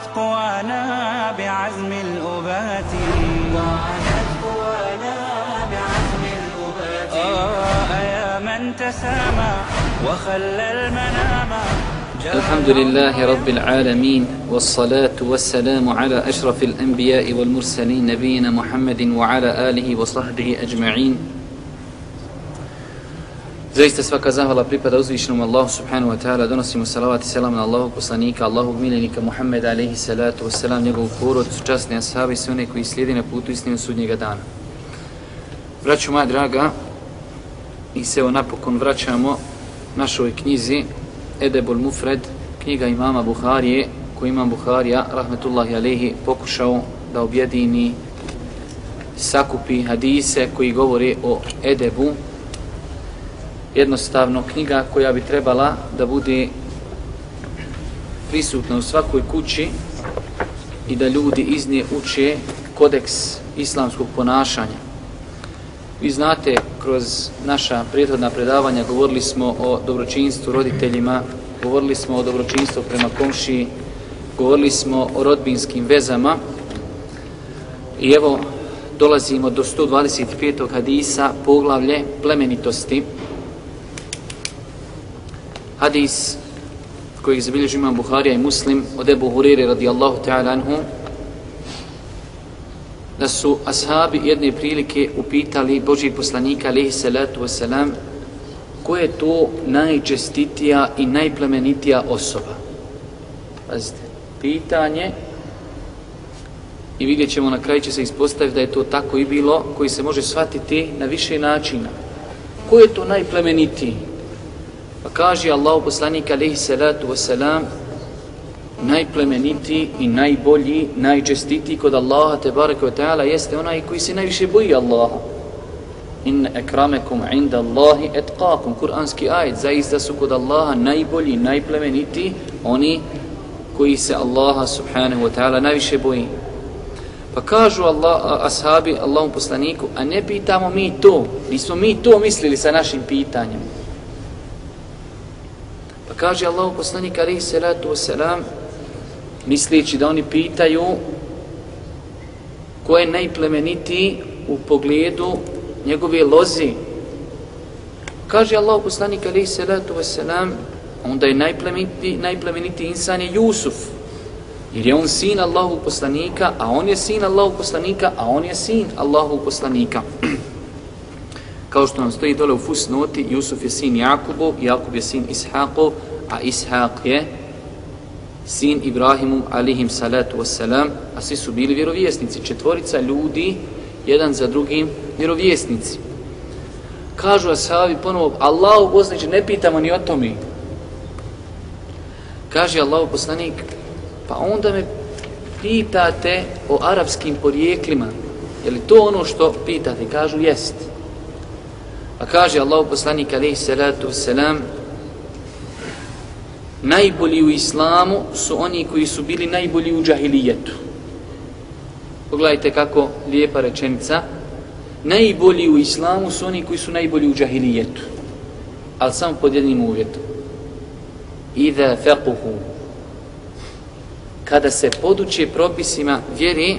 وعادت قوانا بعزم الأبات. وعادت قوانا بعزم الأبات يا من تسامى وخلى المنام. الحمد لله رب العالمين والصلاة والسلام على أشرف الأنبياء والمرسلين نبينا محمد وعلى آله وصحبه أجمعين. Zaista svaka zahvala pripada uzvišenom Allahu subhanahu wa ta'ala. Donosimo salavat i selam na Allahu poslanika, Allahu miljenika Muhammeda alaihi salatu wa selam, njegovu porodcu, časne ashabi i sve one koji slijedi na putu istinu sudnjega dana. Braću moja draga, i se evo napokon vraćamo našoj knjizi Edebul Mufred, knjiga imama Buharije, koju imam Buharija, rahmetullahi alaihi, pokušao da objedini sakupi hadise koji govore o Edebu, jednostavno knjiga koja bi trebala da bude prisutna u svakoj kući i da ljudi iz nje uče kodeks islamskog ponašanja. Vi znate, kroz naša prijethodna predavanja govorili smo o dobročinstvu roditeljima, govorili smo o dobročinstvu prema komšiji, govorili smo o rodbinskim vezama i evo dolazimo do 125. hadisa poglavlje plemenitosti hadis koji zabilježi imam Buharija i Muslim od Ebu Hurire radijallahu ta'ala anhu da su ashabi jedne prilike upitali Božih poslanika alaihi salatu wasalam ko je to najčestitija i najplemenitija osoba? Pazite pitanje i vidjet ćemo na kraju će se ispostaviti da je to tako i bilo koji se može shvatiti na više načina. Ko je to najplemenitiji? Pa kaže Allah poslanik alaihi salatu wasalam najplemeniti i najbolji, najčestiti kod Allaha te baraka wa ta'ala jeste onaj koji se najviše boji Allaha. In ekramekum inda Allahi etqakum. Kur'anski ajet. Zaista su kod Allaha najbolji, najplemeniti oni koji se Allaha subhanahu wa ta'ala najviše boji. Pa kažu Allah, ashabi Allahom poslaniku, a ne pitamo mi to, nismo mi to mislili sa našim pitanjem. Kaže Allah poslanik alaihi salatu wasalam, misleći da oni pitaju ko je najplemenitiji u pogledu njegove lozi. Kaže Allah poslanik alaihi salatu wasalam, onda je najplemenitiji, najplemenitiji insan je Jusuf. Jer je on sin Allahu poslanika, a on je sin Allahu poslanika, a on je sin Allahu poslanika. Kao što nam stoji dole u fusnoti, Jusuf je sin Jakubu, Jakub je sin Ishaqu, a Ishaq je sin Ibrahimu alihim salatu wassalam, a svi su bili vjerovjesnici. Četvorica ljudi, jedan za drugim vjerovjesnici. Kažu ashabi ponovo, Allahu poslaniče, ne pitamo ni o tome. Kaže Allahu poslanik, pa onda me pitate o arapskim porijeklima. Je li to ono što pitate? Kažu, jest. Pa kaže Allahu poslanik, alaihi salatu wassalam, najbolji u islamu su oni koji su bili najbolji u džahilijetu. Pogledajte kako lijepa rečenica. Najbolji u islamu su oni koji su najbolji u džahilijetu. Ali samo pod jednim uvjetom. Iza fequhu. Kada se poduče propisima vjeri,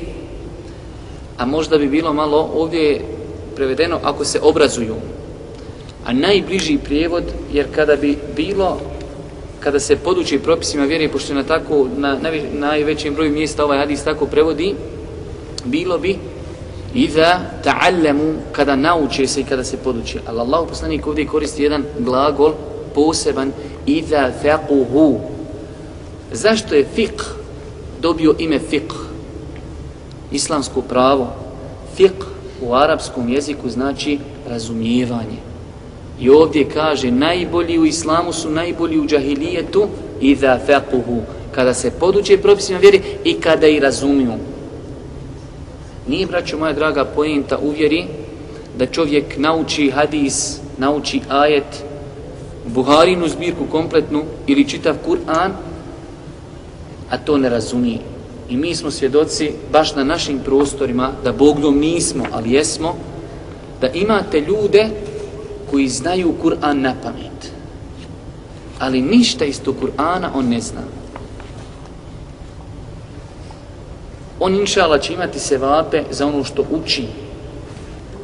a možda bi bilo malo ovdje prevedeno ako se obrazuju. A najbliži prijevod, jer kada bi bilo kada se poduči propisima vjere, pošto na tako, na, najvećem broju mjesta ovaj hadis tako prevodi, bilo bi iza ta'allemu kada nauče se i kada se poduči. Ali Allah poslanik ovdje koristi jedan glagol poseban iza faquhu. Zašto je fiqh dobio ime fiqh? Islamsko pravo. Fiqh u arapskom jeziku znači razumijevanje. I ovdje kaže najbolji u islamu su najbolji u džahilijetu i da fekuhu. kada se poduče propisima vjeri i kada i razumiju. Nije, braćo moja draga, pojenta uvjeri da čovjek nauči hadis, nauči ajet, Buharinu zbirku kompletnu ili čitav Kur'an, a to ne razumije. I mi smo svjedoci baš na našim prostorima, da Bogdom nismo, ali jesmo, da imate ljude koji znaju Kur'an na pamet. Ali ništa iz tog Kur'ana on ne zna. On inšala će imati se vape za ono što uči.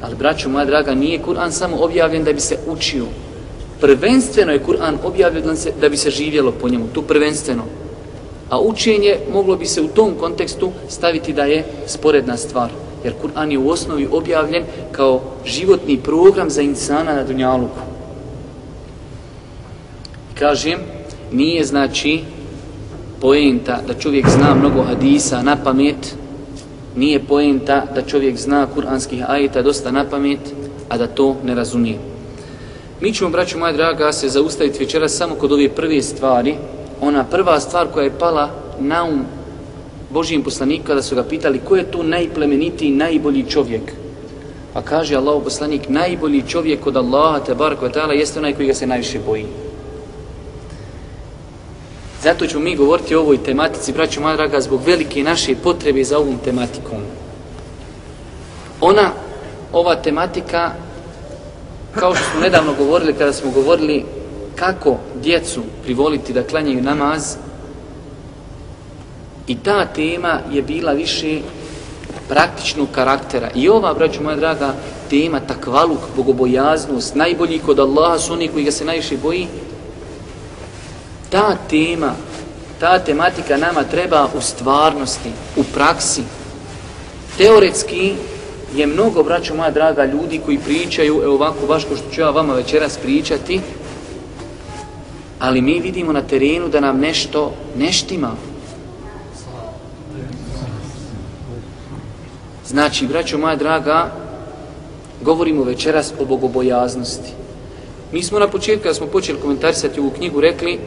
Ali, braćo moja draga, nije Kur'an samo objavljen da bi se učio. Prvenstveno je Kur'an objavljen da bi se živjelo po njemu. Tu prvenstveno. A učenje moglo bi se u tom kontekstu staviti da je sporedna stvar. Jer Kur'an je u osnovi objavljen kao životni program za insana na Dunjaluku. Kažem, nije znači poenta da čovjek zna mnogo hadisa na pamet, nije poenta da čovjek zna kuranskih ajeta dosta na pamet, a da to ne razumije. Mi ćemo, braću moja draga, se zaustaviti večera samo kod ove prve stvari. Ona prva stvar koja je pala na um Božijem poslanika kada su ga pitali ko je to najplemenitiji, najbolji čovjek. Pa kaže Allah poslanik, najbolji čovjek od Allaha, te bar ta'ala, jeste onaj koji ga se najviše boji. Zato ćemo mi govoriti o ovoj tematici, braću moja draga, zbog velike naše potrebe za ovom tematikom. Ona, ova tematika, kao što smo nedavno govorili, kada smo govorili kako djecu privoliti da klanjaju namaz, i ta tema je bila više praktičnog karaktera. I ova, braću moja draga, tema takvaluk, bogobojaznost, najbolji kod Allaha su oni koji ga se najviše boji, ta tema, ta tematika nama treba u stvarnosti, u praksi. Teoretski je mnogo, braćo moja draga, ljudi koji pričaju, evo ovako, baš ko što ću ja vama večeras pričati, ali mi vidimo na terenu da nam nešto neštima. Znači, braćo moja draga, govorimo večeras o bogobojaznosti. Mi smo na početku, kada smo počeli komentarisati ovu knjigu, rekli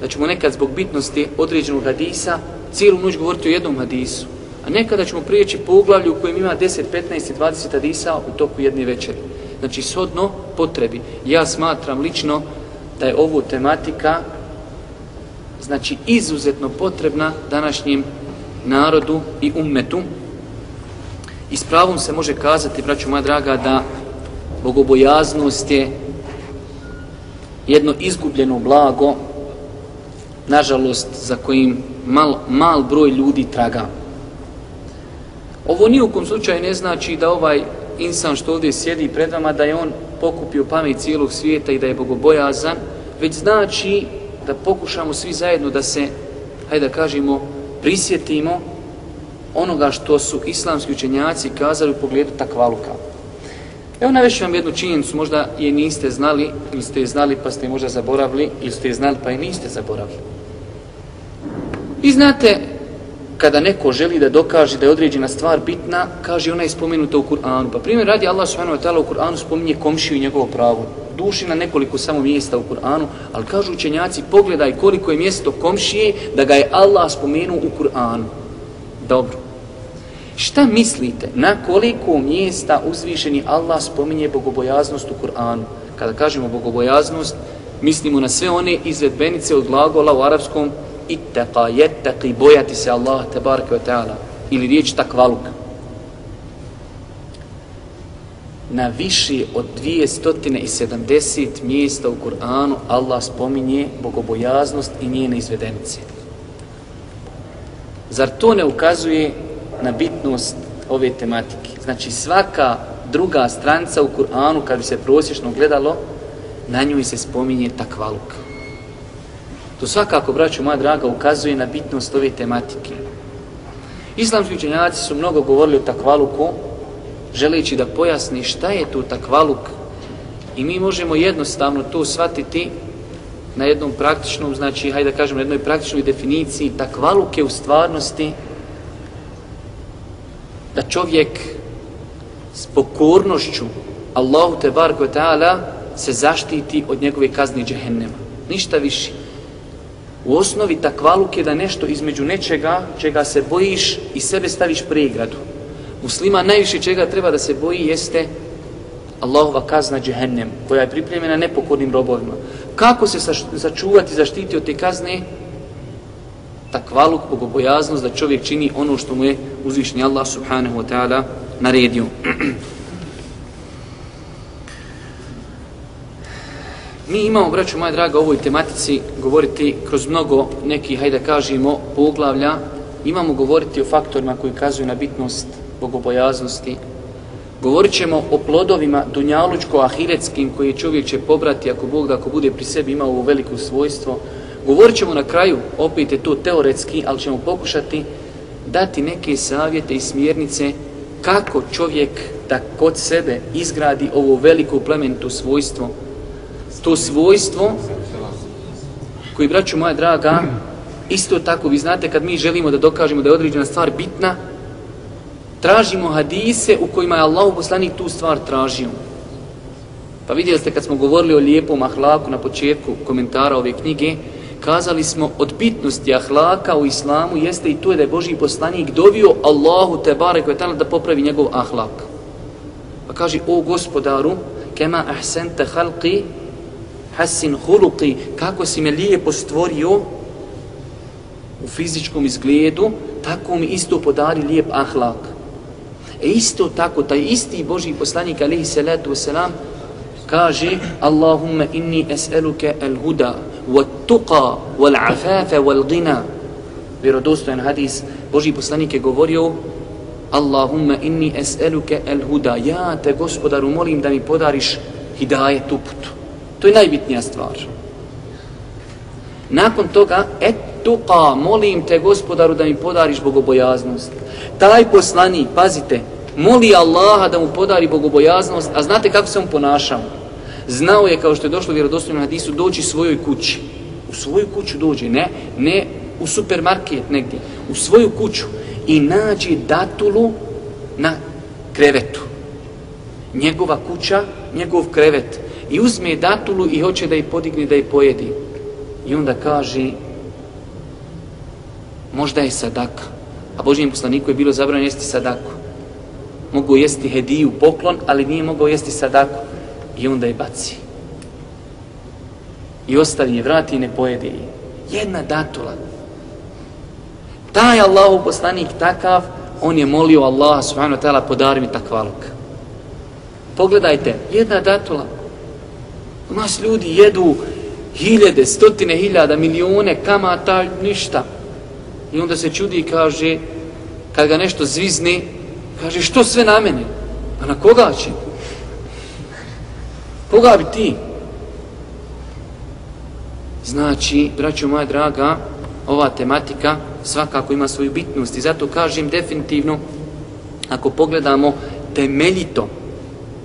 da ćemo nekad zbog bitnosti određenog hadisa cijelu noć govoriti o jednom hadisu. A nekada ćemo prijeći po uglavlju u kojem ima 10, 15 i 20 hadisa u toku jedne večeri. Znači, shodno potrebi. Ja smatram lično da je ovo tematika znači izuzetno potrebna današnjem narodu i ummetu. I s pravom se može kazati, braću moja draga, da bogobojaznost je jedno izgubljeno blago nažalost, za kojim mal, mal broj ljudi traga. Ovo ni u kom slučaju ne znači da ovaj insan što ovdje sjedi pred vama, da je on pokupio pamet cijelog svijeta i da je bogobojazan, već znači da pokušamo svi zajedno da se, hajde da kažemo, prisjetimo onoga što su islamski učenjaci kazali u pogledu takvaluka. Evo navešću vam jednu činjenicu, možda je niste znali, ili ste je znali pa ste je možda zaboravili, ili ste je znali pa i niste zaboravili. I znate, kada neko želi da dokaže da je određena stvar bitna, kaže ona je spomenuta u Kur'anu. Pa primjer radi Allah subhanahu wa ta'ala u Kur'anu spominje komšiju i njegovo pravo. Duši na nekoliko samo mjesta u Kur'anu, ali kažu učenjaci, pogledaj koliko je mjesto komšije da ga je Allah spomenuo u Kur'anu. Dobro. Šta mislite, na koliko mjesta uzvišeni Allah spominje bogobojaznost u Kur'anu? Kada kažemo bogobojaznost, mislimo na sve one izvedbenice od glagola u arapskom ittaqa, jettaqi, bojati se Allah, tabaraka wa ta'ala, ili riječ takvaluk. Na više od 270 mjesta u Kur'anu Allah spominje bogobojaznost i njene izvedenice. Zar to ne ukazuje na bitnost ove tematike? Znači svaka druga stranca u Kur'anu, kad bi se prosječno gledalo, na nju se spominje takvaluk. To svakako, braću moja draga, ukazuje na bitnost ove tematike. Islamski učenjaci su mnogo govorili o takvaluku, želeći da pojasni šta je to takvaluk. I mi možemo jednostavno to shvatiti na jednom praktičnom, znači, hajde da kažem, na jednoj praktičnoj definiciji. Takvaluk je u stvarnosti da čovjek s pokornošću Allahu te barko ta'ala se zaštiti od njegove kazni džehennema. Ništa više. U osnovi takvaluk je da nešto između nečega čega se bojiš i sebe staviš pregradu. Muslima najviše čega treba da se boji jeste Allahova kazna džehennem, koja je pripremljena nepokornim robovima. Kako se sačuvati, zaštiti od te kazne? Takvaluk, bogobojaznost, da čovjek čini ono što mu je uzvišnji Allah subhanahu wa ta'ala naredio. Mi imamo, braću moja draga, ovoj tematici govoriti kroz mnogo nekih, hajde kažemo, poglavlja. Imamo govoriti o faktorima koji kazuju na bitnost bogobojaznosti. Govorit ćemo o plodovima dunjalučko-ahiretskim koje čovjek će pobrati ako Bog da ako bude pri sebi imao ovo veliko svojstvo. Govorit ćemo na kraju, opet je to teoretski, ali ćemo pokušati dati neke savjete i smjernice kako čovjek da kod sebe izgradi ovo veliko plemenito svojstvo to svojstvo koji, braću moja draga, isto tako, vi znate, kad mi želimo da dokažemo da je određena stvar bitna, tražimo hadise u kojima je Allah poslanik tu stvar tražio. Pa vidjeli ste kad smo govorili o lijepom ahlaku na početku komentara ove knjige, kazali smo od bitnosti ahlaka u islamu jeste i to je da je Boži poslanik dovio Allahu te barek da popravi njegov ahlak. Pa kaže, o gospodaru, kema ahsente halqi hasin huluqi, kako si me lijepo stvorio u fizičkom izgledu, tako mi isto podari lijep ahlak. E isto tako, taj isti Boži poslanik, alaihi salatu wasalam, kaže Allahumma inni es'eluke al huda wa وَالْعَفَافَ وَالْغِنَى gina vjerodostojan hadis Boži poslanik je govorio Allahumma inni es'eluke al huda ja te gospodaru molim da mi podariš hidajet uputu To je najbitnija stvar. Nakon toga, et tuqa, molim te gospodaru da mi podariš bogobojaznost. Taj poslanik, pazite, moli Allaha da mu podari bogobojaznost, a znate kako se on ponašao? Znao je, kao što je došlo vjerodostojno na hadisu, doći svojoj kući. U svoju kuću dođe, ne, ne u supermarket negdje, u svoju kuću i nađe datulu na krevetu. Njegova kuća, njegov krevet i uzme datulu i hoće da je podigne da je pojedi. I onda kaže možda je sadaka. A Božijem poslaniku je bilo zabranjeno jesti sadaku. Mogu jesti hediju, poklon, ali nije mogao jesti sadaku. I onda je baci. I ostavi je, vrati i ne pojedi je. Jedna datula. Taj Allahu poslanik takav, on je molio Allaha subhanahu wa ta'ala podari mi takvaluk. Pogledajte, jedna datula. U nas ljudi jedu hiljede, stotine hiljada, milijone kamata, ništa. I onda se čudi i kaže, kad ga nešto zvizne, kaže, što sve na mene? A na koga će? Koga bi ti? Znači, braćo moja draga, ova tematika svakako ima svoju bitnost i zato kažem definitivno, ako pogledamo temeljito,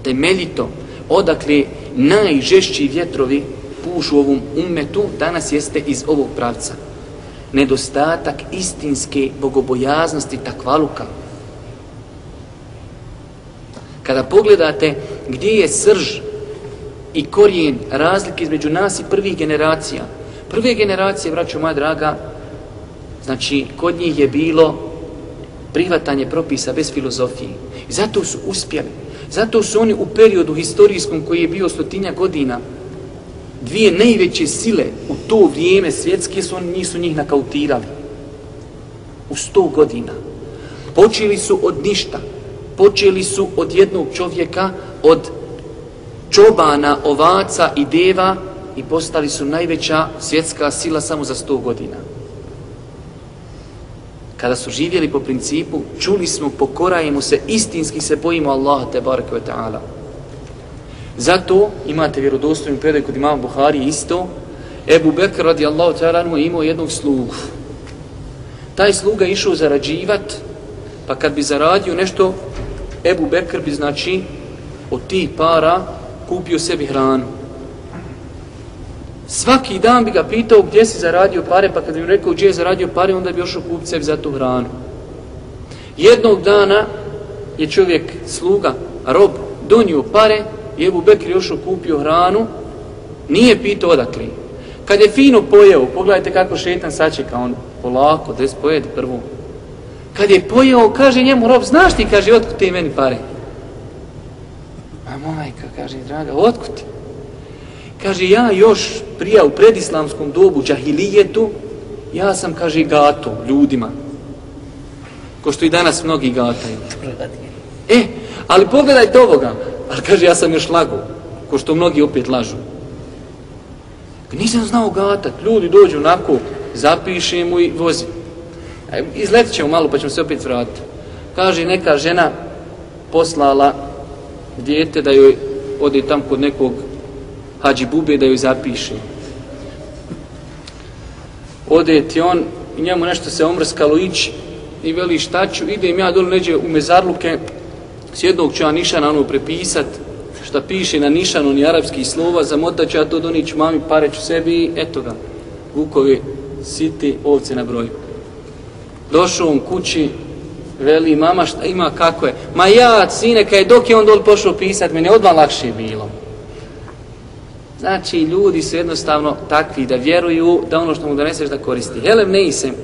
temeljito, odakle najžešći vjetrovi pušu ovom umetu danas jeste iz ovog pravca. Nedostatak istinske bogobojaznosti takvaluka. Kada pogledate gdje je srž i korijen razlike između nas i prvih generacija. Prve generacije, braćo moja draga, znači kod njih je bilo prihvatanje propisa bez filozofije. I zato su uspjeli. Zato su oni u periodu historijskom koji je bio stotinja godina, dvije najveće sile u to vrijeme svjetske su oni nisu njih nakautirali. U sto godina. Počeli su od ništa. Počeli su od jednog čovjeka, od čobana, ovaca i deva i postali su najveća svjetska sila samo za 100 godina kada su živjeli po principu, čuli smo, pokorajemo se, istinski se bojimo Allaha te barake wa ta'ala. Zato imate vjerodostojnu predaj kod imama Buhari isto, Ebu Bekr radijallahu ta'ala mu imao jednog slugu. Taj sluga išao zarađivat, pa kad bi zaradio nešto, Ebu Bekr bi znači od tih para kupio sebi hranu. Svaki dan bi ga pitao gdje si zaradio pare, pa kad bi mu rekao gdje je zaradio pare, onda bi ošao kupiti sebi za tu hranu. Jednog dana je čovjek, sluga, rob, donio pare, i Ebu Bekri ošao kupio hranu, nije pitao odakle. Kad je fino pojeo, pogledajte kako šetan sačeka, on polako, des pojede prvo. Kad je pojeo, kaže njemu rob, znaš ti, kaže, otkud ti meni pare? A majka, kaže, draga, otkud ti? Kaže, ja još prija u predislamskom dobu, džahilijetu, ja sam, kaže, gato ljudima. Ko što i danas mnogi gataju. E, ali pogledajte ovoga. Ali kaže, ja sam još lago. Ko što mnogi opet lažu. Nisam znao gatat. Ljudi dođu onako, zapiše mu i vozi. E, izletit ćemo malo pa ćemo se opet vratiti. Kaže, neka žena poslala dijete da joj ode tam kod nekog hađi bube da joj zapiše. Ode ti on i njemu nešto se omrskalo ići i veli šta ću, idem ja dole neđe u mezarluke, s jednog ću ja nišana ono prepisat, šta piše na nišanu ni arapski slova, zamotat ću ja to donić mami, pare ću sebi i eto ga, vukovi, siti, ovce na broju. Došao on kući, veli mama šta ima, kako je. Ma ja, sine, kaj dok je on dol pošao pisat, meni odmah lakše bilo. Znači, ljudi su jednostavno takvi da vjeruju da ono što mu doneseš da koristi. Helem ne isem.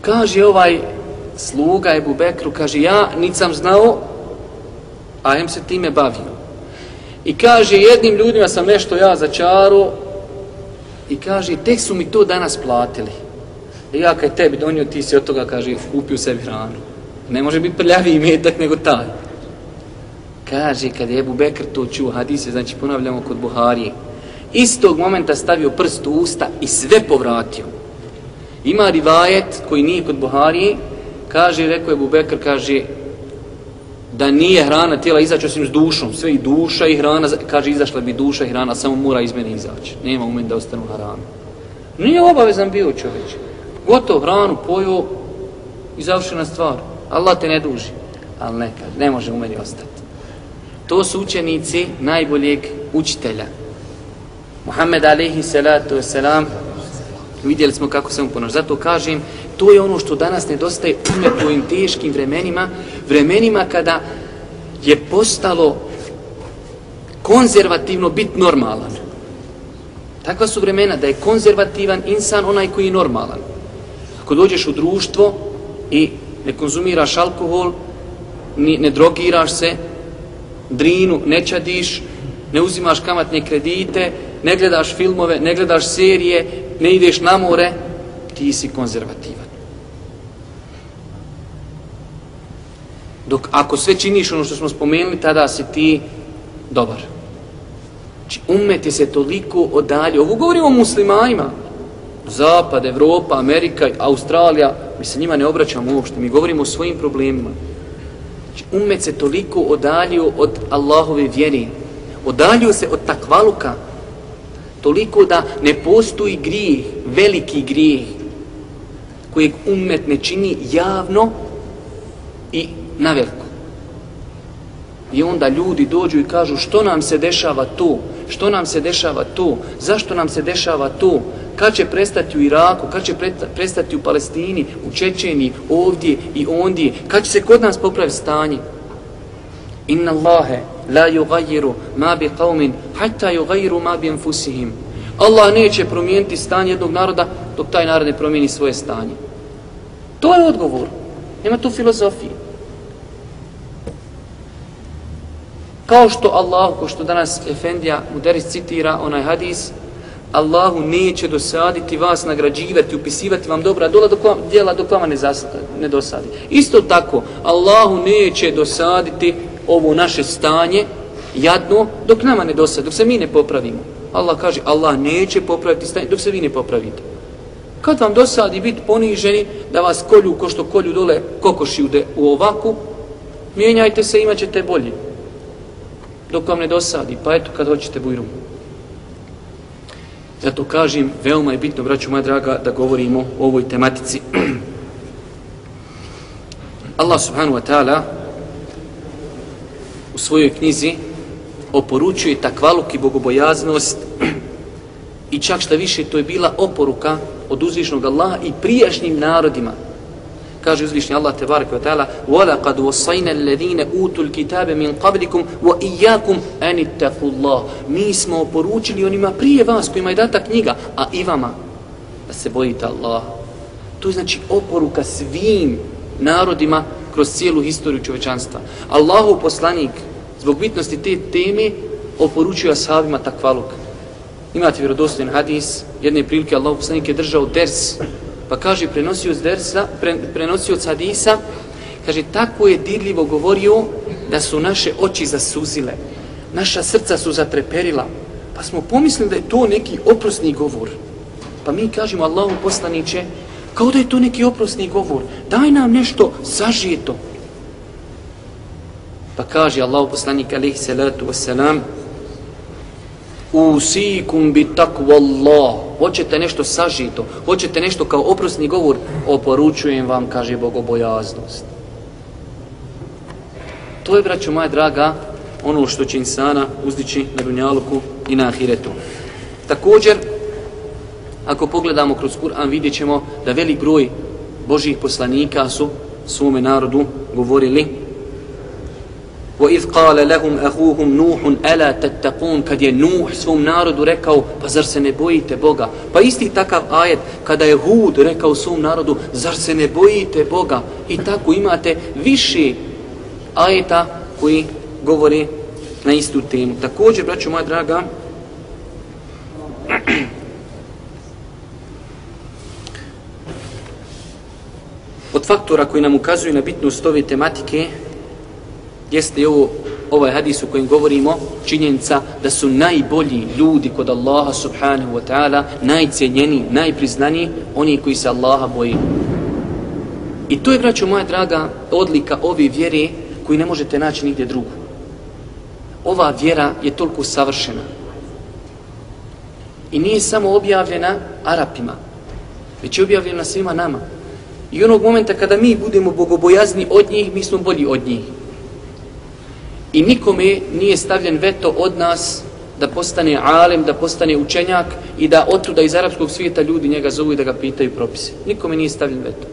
Kaže ovaj sluga Ebu Bekru, kaže ja nisam znao, a em se time bavio. I kaže jednim ljudima sam nešto ja začaro i kaže tek su mi to danas platili. I ja kaj tebi donio ti si od toga kaže kupio sebi hranu. Ne može biti prljavi metak nego taj. Kaže kad je Ebu Bekr to čuo hadise, znači ponavljamo kod Buharije. Istog momenta stavio prst u usta i sve povratio. Ima rivajet koji nije kod Buharije, kaže, rekao je Bubekr, kaže, da nije hrana tijela izaći osim s dušom, sve i duša i hrana, kaže, izašla bi duša i hrana, samo mora iz mene izaći. Nema umen da ostanu hranu. Nije obavezan bio čovječ. Gotov hranu pojo i završena stvar. Allah te ne duži. Ali neka, ne može u meni ostati. To su učenici najboljeg učitelja. Muhammed alaihi salatu wasalam, vidjeli smo kako se mu ponaša. Zato kažem, to je ono što danas nedostaje umet u ovim teškim vremenima, vremenima kada je postalo konzervativno bit normalan. Takva su vremena da je konzervativan insan onaj koji je normalan. Ako dođeš u društvo i ne konzumiraš alkohol, ni, ne drogiraš se, drinu ne čadiš, ne uzimaš kamatne kredite, ne gledaš filmove, ne gledaš serije, ne ideš na more, ti si konzervativan. Dok ako sve činiš ono što smo spomenuli, tada si ti dobar. Znači, umet je se toliko odalje. Ovo govorimo o muslimajima. Zapad, Evropa, Amerika, Australija, mi se njima ne obraćamo uopšte, mi govorimo o svojim problemima. Znači, umet se toliko odalio od Allahove vjeri. odaljio se od takvaluka. Toliko da ne postoji grijeh, veliki grijeh, kojeg umet ne čini javno i na veliko. I onda ljudi dođu i kažu što nam se dešava tu, što nam se dešava tu, zašto nam se dešava tu, kad će prestati u Iraku, kad će prestati u Palestini, u Čečeni, ovdje i ondje, kad će se kod nas popraviti stanje. Inna Allahe la yugayiru ma bi qawmin hatta yugayiru ma bi anfusihim. Allah neće promijeniti stanje jednog naroda dok taj narod ne promijeni svoje stanje. To je odgovor. Nema tu filozofije. Kao što Allah, kao što danas Efendija Muderis citira onaj hadis, Allahu neće dosaditi vas, nagrađivati, upisivati vam dobra dola dok vam, djela dok vama ne, zas, ne dosadi. Isto tako, Allahu neće dosaditi ovo naše stanje jadno dok nama ne dosadi, dok se mi ne popravimo. Allah kaže, Allah neće popraviti stanje dok se vi ne popravite. Kad vam dosadi biti poniženi da vas kolju ko što kolju dole kokoši u ovaku, mijenjajte se, imat ćete bolje dok vam ne dosadi, pa eto kad hoćete bujrum. Zato kažem, veoma je bitno, braću moja draga, da govorimo o ovoj tematici. Allah subhanahu wa ta'ala u svojoj knjizi oporučuje takvaluk i bogobojaznost i čak šta više to je bila oporuka od uzvišnog Allaha i prijašnjim narodima Kaže uzvišnji Allah te ve taala: "Wa laqad wassayna alladhina utul kitaba min qablikum wa iyyakum an ittaqullah." Mi smo poručili onima prije vas kojima je data knjiga, a i vama da se bojite Allaha. To je znači oporuka svim narodima kroz cijelu historiju čovečanstva. Allahu poslanik zbog bitnosti te teme oporučuje ashabima takvaluk. Imate vjerodostojen hadis, jedne prilike Allahu poslanik je držao ders Pa kaže prenosioc dersa, pre, prenosioc hadisa, kaže tako je dirljivo govorio da su naše oči zasuzile. Naša srca su zatreperila. Pa smo pomislili da je to neki oprosni govor. Pa mi kažemo Allahu poslaniće, kao da je to neki oprosni govor. Daj nam nešto sažijeto. Pa kaže Allahu poslanik alaihi salatu wasalam, usikum bi takvallahu Hoćete nešto sažito, hoćete nešto kao oprosni govor, oporučujem vam, kaže bogobojaznost. To je, braćo moja draga, ono što će insana uzdići na dunjaluku i na ahiretu. Također, ako pogledamo kroz Kur'an, vidjet ćemo da velik broj Božih poslanika su svome narodu govorili وَإِذْ قَالَ لَهُمْ أَخُوهُمْ نُوحٌ أَلَا تَتَّقُونَ Kad je Nuh svom narodu rekao, pa zar se ne bojite Boga? Pa isti takav ajet, kada je Hud rekao svom narodu, zar se ne bojite Boga? I tako imate više ajeta koji govore na istu temu. Također, braću moja draga, od faktora koji nam ukazuju na bitnost ove tematike jeste ovo, ovaj hadis u kojem govorimo činjenica da su najbolji ljudi kod Allaha subhanahu wa ta'ala, najcijenjeni, najpriznaniji oni koji se Allaha boji. I to je, braćo moja draga, odlika ove vjere koji ne možete naći nigdje drugu. Ova vjera je toliko savršena. I nije samo objavljena Arapima, već je objavljena svima nama. I onog momenta kada mi budemo bogobojazni od njih, mi smo bolji od njih. I nikome nije stavljen veto od nas da postane alem, da postane učenjak i da otuda iz arapskog svijeta ljudi njega zovu i da ga pitaju propise. Nikome nije stavljen veto.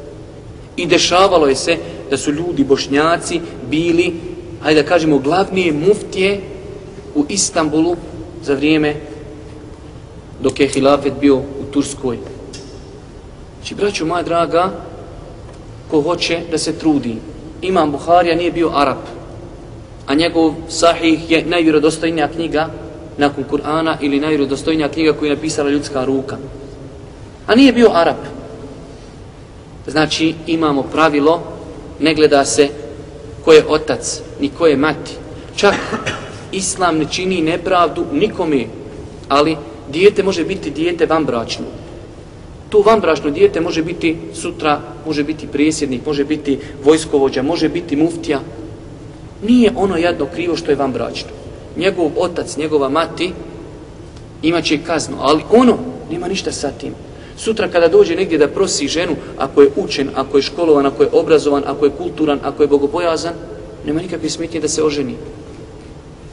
I dešavalo je se da su ljudi bošnjaci bili, hajde da kažemo, glavnije muftije u Istanbulu za vrijeme dok je hilafet bio u Turskoj. Znači, braću moja draga, ko hoće da se trudi. Imam Buharija nije bio Arab, a njegov sahih je najvjerodostojnija knjiga nakon Kur'ana ili najvjerodostojnija knjiga koju je napisala ljudska ruka. A nije bio Arab. Znači imamo pravilo, ne gleda se ko je otac, ni ko je mati. Čak Islam ne čini nepravdu nikome, ali dijete može biti dijete vanbračno. To vanbračno dijete može biti sutra, može biti presjednik, može biti vojskovođa, može biti muftija, nije ono jedno krivo što je vam bračno. Njegov otac, njegova mati imaće kaznu, ali ono nema ništa sa tim. Sutra kada dođe negdje da prosi ženu, ako je učen, ako je školovan, ako je obrazovan, ako je kulturan, ako je bogobojazan, nema nikakve smetnje da se oženi.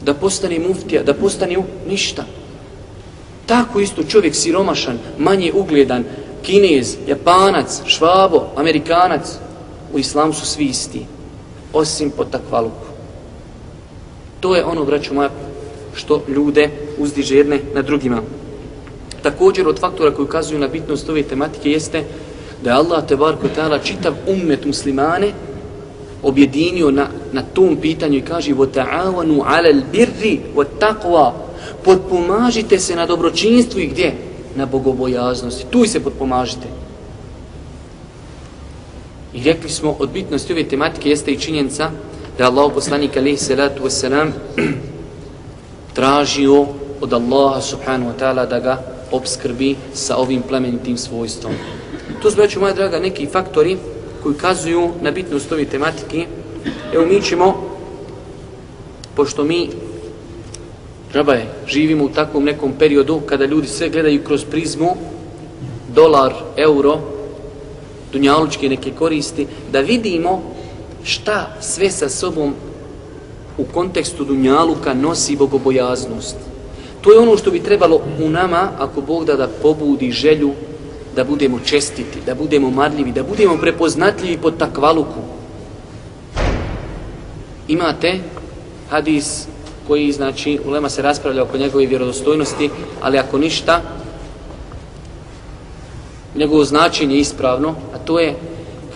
Da postane muftija, da postane u ništa. Tako isto čovjek siromašan, manje ugledan, kinez, japanac, švabo, amerikanac, u islamu su svi isti, osim po takvaluku. To je ono, braću moja, što ljude uzdiže jedne na drugima. Također od faktora koji ukazuju na bitnost ove tematike jeste da je Allah tebarko ta'ala čitav ummet muslimane objedinio na, na tom pitanju i kaže وَتَعَوَنُوا عَلَى الْبِرِّ وَتَقْوَا Podpomažite se na dobročinstvu i gdje? Na bogobojaznosti. Tu se podpomažite. I rekli smo od bitnosti ove tematike jeste i činjenica da je Allah poslanik alaihi salatu wasalam tražio od Allaha subhanahu wa ta'ala da ga obskrbi sa ovim plemenitim svojstvom. To su, braću moja draga, neki faktori koji kazuju na bitnost ove tematike. Evo mi ćemo, pošto mi Rabaj, živimo u takvom nekom periodu kada ljudi sve gledaju kroz prizmu dolar, euro, dunjalučke neke koristi, da vidimo šta sve sa sobom u kontekstu dunjaluka nosi bogobojaznost. To je ono što bi trebalo u nama, ako Bog da da pobudi želju da budemo čestiti, da budemo marljivi, da budemo prepoznatljivi pod takvaluku. Imate hadis koji, znači, ulema se raspravlja oko njegove vjerodostojnosti, ali ako ništa, njegovo značenje ispravno, a to je,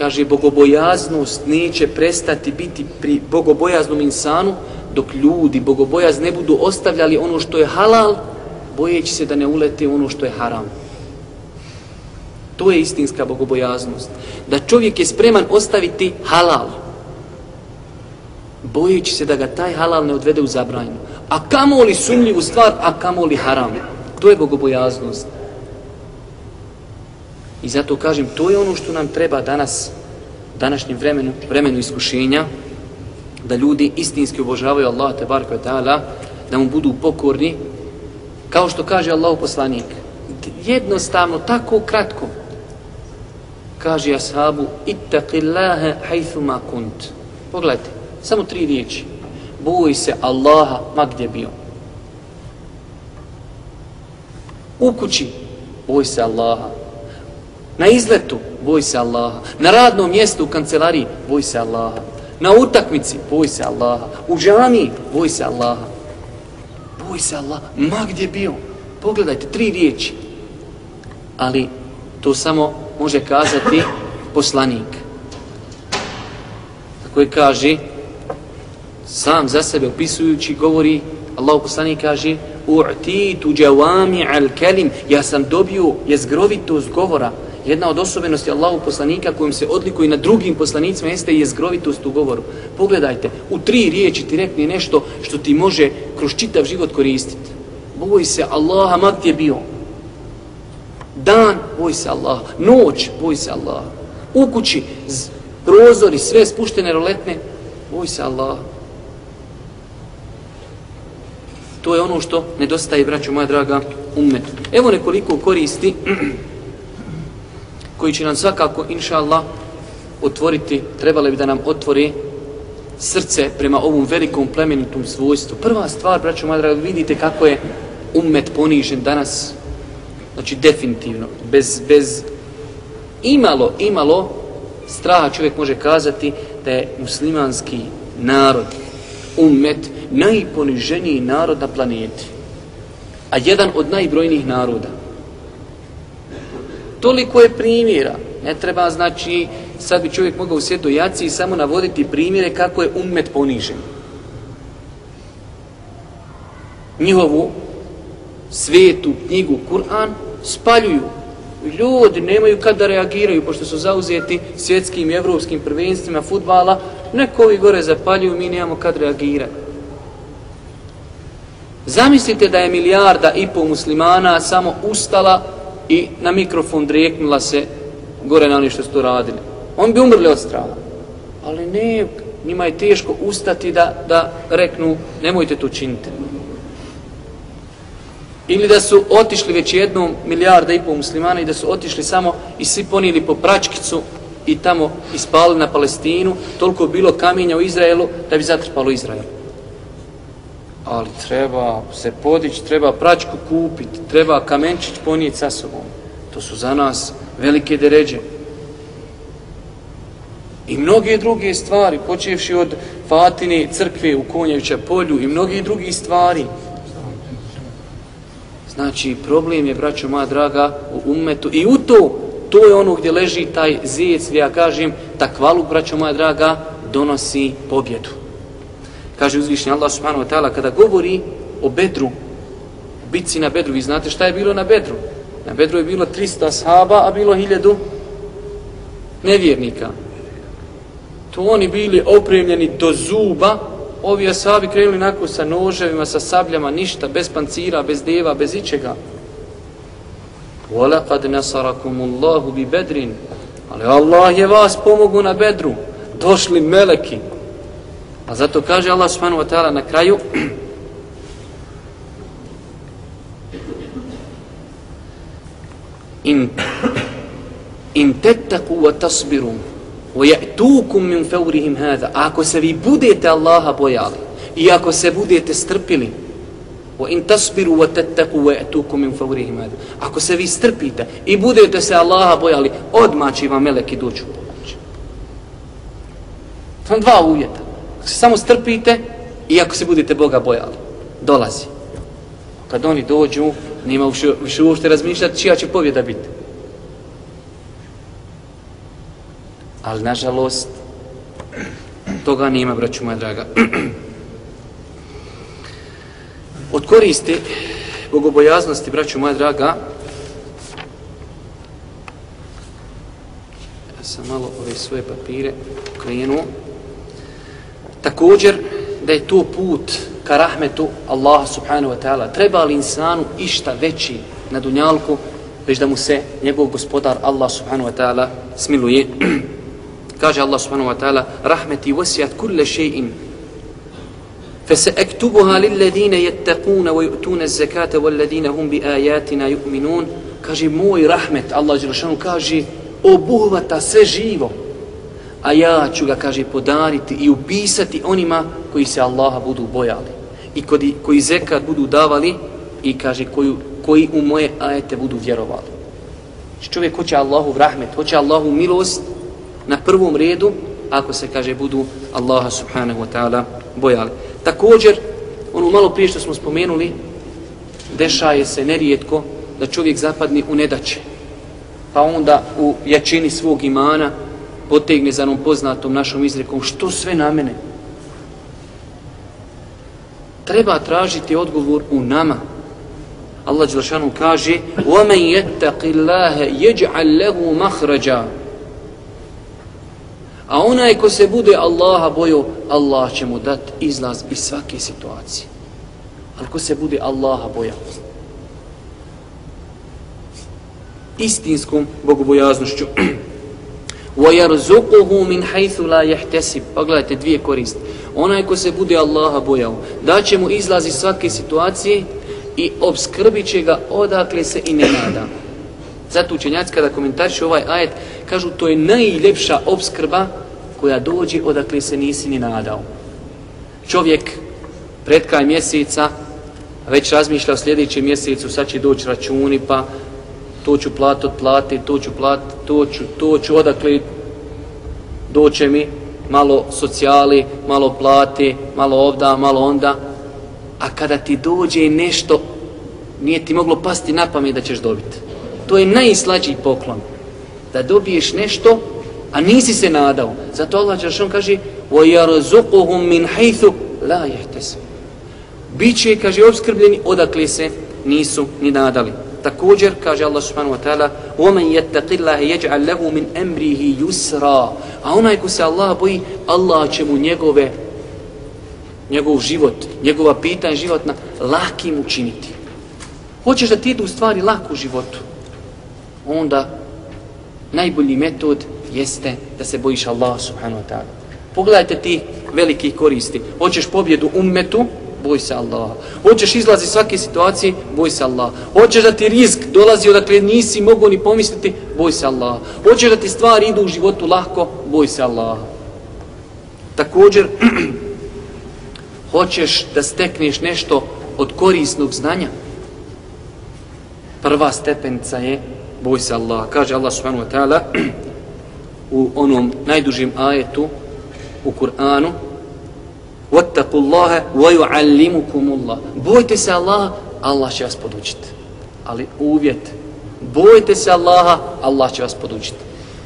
kaže, bogobojaznost neće prestati biti pri bogobojaznom insanu, dok ljudi bogobojaz ne budu ostavljali ono što je halal, bojeći se da ne ulete ono što je haram. To je istinska bogobojaznost. Da čovjek je spreman ostaviti halal, bojeći se da ga taj halal ne odvede u zabranju. A kamoli sumljivu stvar, a kamoli haram? To je bogobojaznost. I zato kažem, to je ono što nam treba danas, današnjem vremenu, vremenu iskušenja, da ljudi istinski obožavaju Allah, te barka ta'ala, da mu budu pokorni, kao što kaže Allah poslanik. Jednostavno, tako kratko, kaže ashabu, ittaqillaha hajthuma kunt. Pogledajte, samo tri riječi. Boj se Allaha, ma gdje bio. U kući, boj se Allaha. Na izletu, boj se Allaha. Na radnom mjestu u kancelariji, boj se Allaha. Na utakmici, boj se Allaha. U džami, boj se Allaha. Boj se Allaha, ma gdje bio. Pogledajte, tri riječi. Ali to samo može kazati poslanik. Koji kaže, sam za sebe opisujući, govori, Allah poslanik kaže, u'titu džavami al kelim, ja sam dobio jezgrovitost govora, jedna od osobenosti Allahu poslanika kojim se odlikuje na drugim poslanicima jeste jezgrovitost u govoru. Pogledajte, u tri riječi ti rekne nešto što ti može kroz čitav život koristiti. Boj se Allaha, mak ti je bio. Dan, boj se Allaha. Noć, boj se Allaha. U kući, prozori, sve spuštene roletne, boj se Allaha. To je ono što nedostaje, braćo moja draga, umet. Evo nekoliko koristi koji će nam svakako, inša Allah, otvoriti, trebali bi da nam otvori srce prema ovom velikom plemenitom svojstvu. Prva stvar, braćo moja draga, vidite kako je umet ponižen danas. Znači, definitivno, bez, bez imalo, imalo straha čovjek može kazati da je muslimanski narod, umet, najponiženiji narod na planeti. A jedan od najbrojnijih naroda. Toliko je primjera. Ne treba, znači, sad bi čovjek mogao u do jaci i samo navoditi primjere kako je umet ponižen. Njihovu svetu knjigu Kur'an spaljuju. Ljudi nemaju kad da reagiraju, pošto su zauzeti svjetskim i evropskim prvenstvima futbala, neko ovi gore zapaljuju, mi nemamo kad reagirati. Zamislite da je milijarda i pol muslimana samo ustala i na mikrofon dreknula se gore na oni što su to radili. On bi umrli od straha. Ali ne, njima je teško ustati da, da reknu nemojte to činiti. Ili da su otišli već jednom milijarda i pol muslimana i da su otišli samo i svi ponijeli po pračkicu i tamo ispali na Palestinu, toliko bilo kamenja u Izraelu da bi zatrpalo Izrael. Ali treba se podići, treba pračku kupiti, treba kamenčić ponijeti sa sobom. To su za nas velike deređe. I mnoge druge stvari, počevši od Fatine crkve u Konjevića polju i mnogi drugi stvari, Znači, problem je, braćo moja draga, u umetu. I u to, to je ono gdje leži taj zijec, gdje ja kažem, takvalu, braćo moja draga, donosi pobjedu Kaže uzvišnji Allah subhanahu wa ta'ala, kada govori o Bedru, bitci na Bedru, vi znate šta je bilo na Bedru? Na Bedru je bilo 300 sahaba, a bilo 1000 nevjernika. To oni bili opremljeni do zuba, ovi asabi krenuli nakon sa noževima, sa sabljama, ništa, bez pancira, bez deva, bez ičega. وَلَقَدْ نَسَرَكُمُ اللَّهُ بِبَدْرٍ Ali Allah je vas pomogu na bedru. Došli meleki. Pa zato kaže Allah subhanahu wa ta'ala na kraju in, in tettaku wa tasbirum wa ya'tukum min fawrihim hadha. Ako se vi budete Allaha bojali i ako se budete strpili wa in tasbiru wa tattaqu wa ya'tukum min fawrihim hadha. Ako se vi strpite i budete se Allaha bojali odmaći vam meleki doći u pomoć. Tam dva uvjeta. Ako se samo strpite i ako se budete Boga bojali, dolazi. Kad oni dođu, nema više, više uopšte razmišljati čija će pobjeda biti. Ali, nažalost, toga nema, braću moja draga. Od koristi bogobojaznosti, braću moja draga, ja sam malo ove svoje papire krenuo, također da je to put ka rahmetu Allaha subhanahu wa ta'ala. Treba li insanu išta veći na dunjalku, već da mu se njegov gospodar Allah subhanahu wa ta'ala smiluje. Kaže Allah subhanahu wa ta'ala, rahmeti wasijat kulle še'in فسأكتبها للذين يتقون ويؤتون الزكاة والذين هم بآياتنا يؤمنون kaže moj rahmet Allah dželešanu kaže obuhvata sve živo a ja ću ga kaže podariti i upisati onima koji se Allaha budu bojali i koji, koji zekat budu davali i kaže koji, koji u moje ajete budu vjerovali znači, čovjek hoće Allahu rahmet hoće Allahu milost na prvom redu ako se kaže budu Allaha subhanahu wa ta'ala bojali Također, ono malo prije što smo spomenuli, dešaje se nerijetko da čovjek zapadni u nedaće. Pa onda u jačini svog imana potegne za onom poznatom našom izrekom što sve na mene. Treba tražiti odgovor u nama. Allah Đelšanu kaže وَمَنْ يَتَّقِ اللَّهَ يَجْعَلْ لَهُ مَخْرَجًا A onaj ko se bude Allaha bojo, Allah će mu dati izlaz iz svake situacije. Ali ko se bude Allaha boja, istinskom bogobojaznošću, وَيَرْزُقُهُ مِنْ حَيْثُ لَا يَحْتَسِبْ Pogledajte dvije koristi. Onaj ko se bude Allaha bojao, da će mu izlaz iz svake situacije i obskrbit će ga odakle se i ne nada. Zato učenjaci kada komentarišu ovaj ajet, kažu to je najljepša obskrba koja dođe odakle se nisi ni nadao. Čovjek pred kraj mjeseca već razmišlja o sljedećem mjesecu, sad će doći računi, pa to ću plat od plate, to ću plat, to ću, to ću odakle doće mi malo socijali, malo plate, malo ovda, malo onda. A kada ti dođe nešto, nije ti moglo pasti na pamet da ćeš dobiti. To je najslađiji poklon. Da dobiješ nešto, a nisi se nadao. Zato Allah Đeršan kaže وَيَرْزُقُهُمْ مِنْ حَيْثُ لَا يَحْتَسُ Biće, kaže, obskrbljeni odakle se nisu ni nadali. Također, kaže Allah subhanahu wa ta'ala وَمَنْ يَتَّقِ اللَّهِ يَجْعَلْ لَهُ مِنْ أَمْرِهِ يُسْرًا A onaj ko se Allah boji, Allah će mu njegove njegov život, njegova pitanja životna lakim učiniti. Hoćeš da ti idu u stvari lako u životu, onda najbolji metod jeste da se bojiš Allah subhanahu wa ta'ala. Pogledajte ti veliki koristi. Hoćeš pobjedu ummetu, boj se Allah. Hoćeš izlazi svake situacije, boj se Allah. Hoćeš da ti rizik dolazi odakle nisi mogu ni pomisliti, boj se Allah. Hoćeš da ti stvari idu u životu lahko, boj se Allah. Također, hoćeš da stekneš nešto od korisnog znanja, prva stepenica je boj se Allah. Kaže Allah subhanahu wa ta'ala u onom najdužim ajetu u Kur'anu وَاتَّقُوا اللَّهَ وَيُعَلِّمُكُمُ اللَّهِ Bojte se Allaha, Allah će vas podučiti. Ali uvjet, bojte se Allaha, Allah će vas podučiti.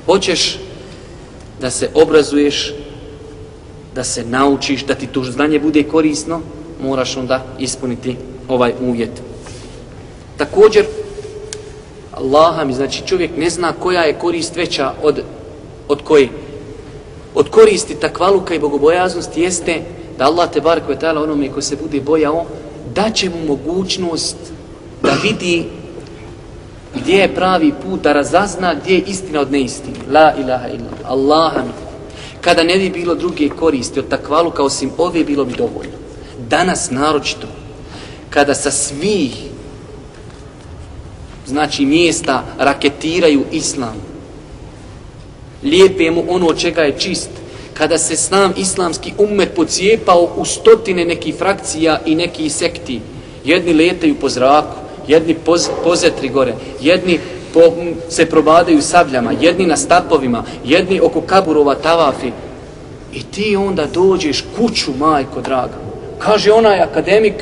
Hoćeš da se obrazuješ, da se naučiš, da ti to znanje bude korisno, moraš onda ispuniti ovaj uvjet. Također, Allaha mi, znači čovjek ne zna koja je korist veća od, od koji. Od koristi takvaluka i bogobojaznosti jeste da Allah te bar koje tala onome ko se bude bojao, da će mu mogućnost da vidi gdje je pravi put, da razazna gdje je istina od neistine. La ilaha illa. Allaha mi. Kada ne bi bilo druge koristi od takvalu kao osim ove, bilo bi dovoljno. Danas naročito, kada sa svih znači mjesta raketiraju islam. Lijepe mu ono čega je čist. Kada se snam islamski umet pocijepao u stotine nekih frakcija i nekih sekti, Jedni letaju po zraku, jedni poz, pozetri gore, jedni po, se probadaju sabljama, jedni na stapovima, jedni oko kaburova tavafi. I ti onda dođeš kuću, majko draga. Kaže onaj akademik,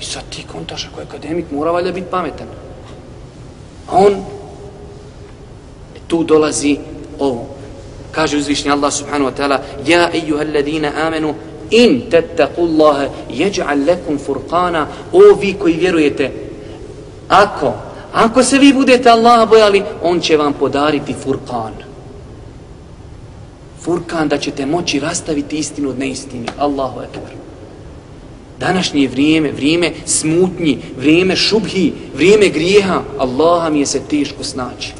i sad ti kontaš ako je akademik, mora valjda biti pametan. A on, e tu dolazi ovo. Kaže uzvišnji Allah subhanahu wa ta'ala, Ja ejuhal ladina amenu, in tettaku jeđa'al lekum furqana, o vi koji vjerujete, ako, ako se vi budete Allaha bojali, on će vam podariti furqan. Furkan da ćete moći rastaviti istinu od neistini. Allahu ekber. Današnje vrijeme, vrijeme smutnji, vrijeme šubhi, vrijeme grijeha, Allaha mi je se teško snaći.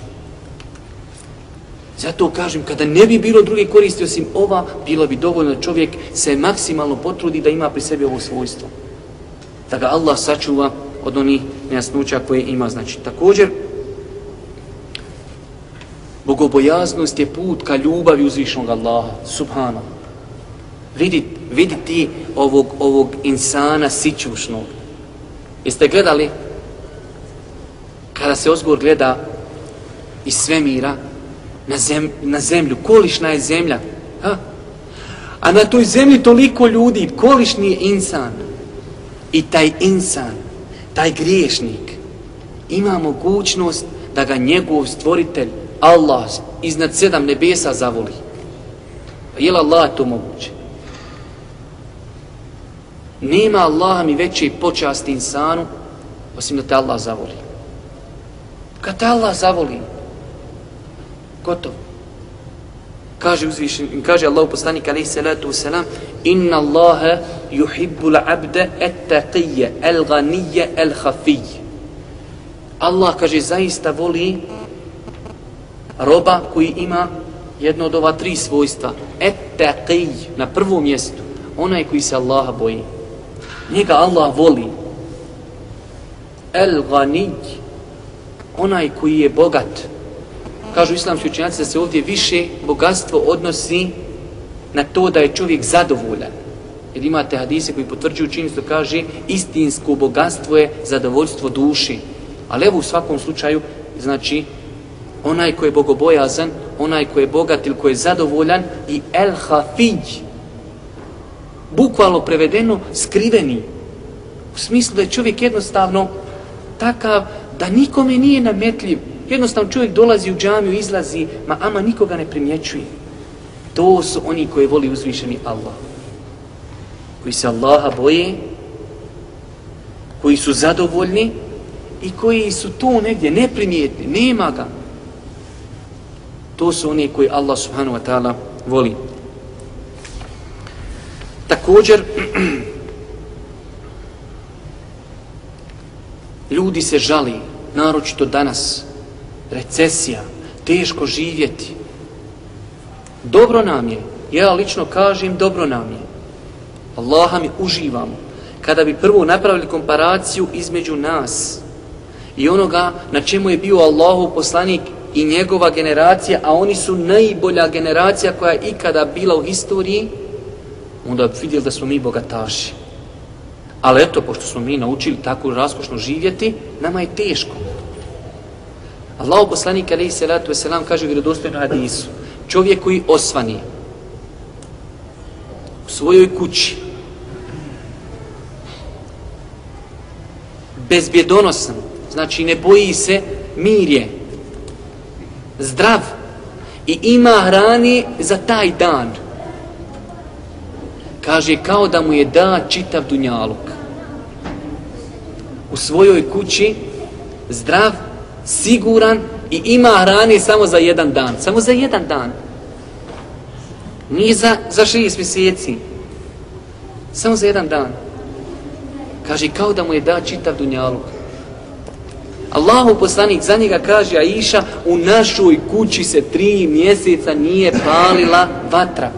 Zato kažem, kada ne bi bilo druge koristi osim ova, bilo bi dovoljno da čovjek se maksimalno potrudi da ima pri sebi ovo svojstvo. Da ga Allah sačuva od onih nejasnoća koje ima. Znači, također, bogobojaznost je put ka ljubavi uzvišnog Allaha, subhanahu. Vidi, vidi ti ovog, ovog insana sićušnog. Jeste gledali, kada se ozgor gleda iz svemira, na, zem, na zemlju, kolišna je zemlja, ha? a na toj zemlji toliko ljudi, kolišni je insan. I taj insan, taj griješnik, ima mogućnost da ga njegov stvoritelj, Allah, iznad sedam nebesa zavoli. Je li Allah to moguće? Nema Allaha mi veće počasti insanu, osim da te Allah zavoli. Kad te Allah zavoli, Gotovo. Kaže uzvišen, kaže Allah poslanik alejhi salatu wasalam, inna Allaha yuhibbul 'abda et taqije, el ganije, al-khafiy. Allah kaže zaista voli roba koji ima jedno od ova tri svojstva. Et taqij, na prvom mjestu. Onaj koji se Allaha boji. Njega Allah voli. El-ghaniy onaj koji je bogat kažu islamski učenjaci da se ovdje više bogatstvo odnosi na to da je čovjek zadovoljan. Jer imate hadise koji potvrđuju činjenicu kaže istinsko bogatstvo je zadovoljstvo duši. Ali evo u svakom slučaju, znači, onaj ko je bogobojazan, onaj ko je bogat ili ko je zadovoljan i el hafij, bukvalno prevedeno skriveni. U smislu da je čovjek jednostavno takav da nikome nije nametljiv, Jednostavno čovjek dolazi u džamiju, izlazi, ma ama nikoga ne primjećuje. To su oni koji voli uzvišeni Allah. Koji se Allaha boje, koji su zadovoljni i koji su tu negdje neprimjetni, nema ga. To su oni koji Allah subhanahu wa ta'ala voli. Također, ljudi se žali, naročito danas, recesija, teško živjeti. Dobro nam je, ja lično kažem, dobro nam je. Allaha mi uživamo. Kada bi prvo napravili komparaciju između nas i onoga na čemu je bio Allahu poslanik i njegova generacija, a oni su najbolja generacija koja je ikada bila u historiji, onda bi vidjeli da smo mi bogataši. Ali eto, pošto smo mi naučili tako raskošno živjeti, nama je teško. Allahu poslanik alejhi salatu vesselam kaže u vjerodostojnom hadisu: Čovjek koji osvani u svojoj kući bezbjedonosan, znači ne boji se, mir je, zdrav i ima hrani za taj dan. Kaže kao da mu je da čitav dunjaluk. U svojoj kući zdrav siguran i ima hrane samo za jedan dan. Samo za jedan dan. Nije za, za šest mjeseci. Samo za jedan dan. Kaže, kao da mu je da čitav dunjaluk. Allahu poslanik za njega kaže, a iša, u našoj kući se tri mjeseca nije palila vatra.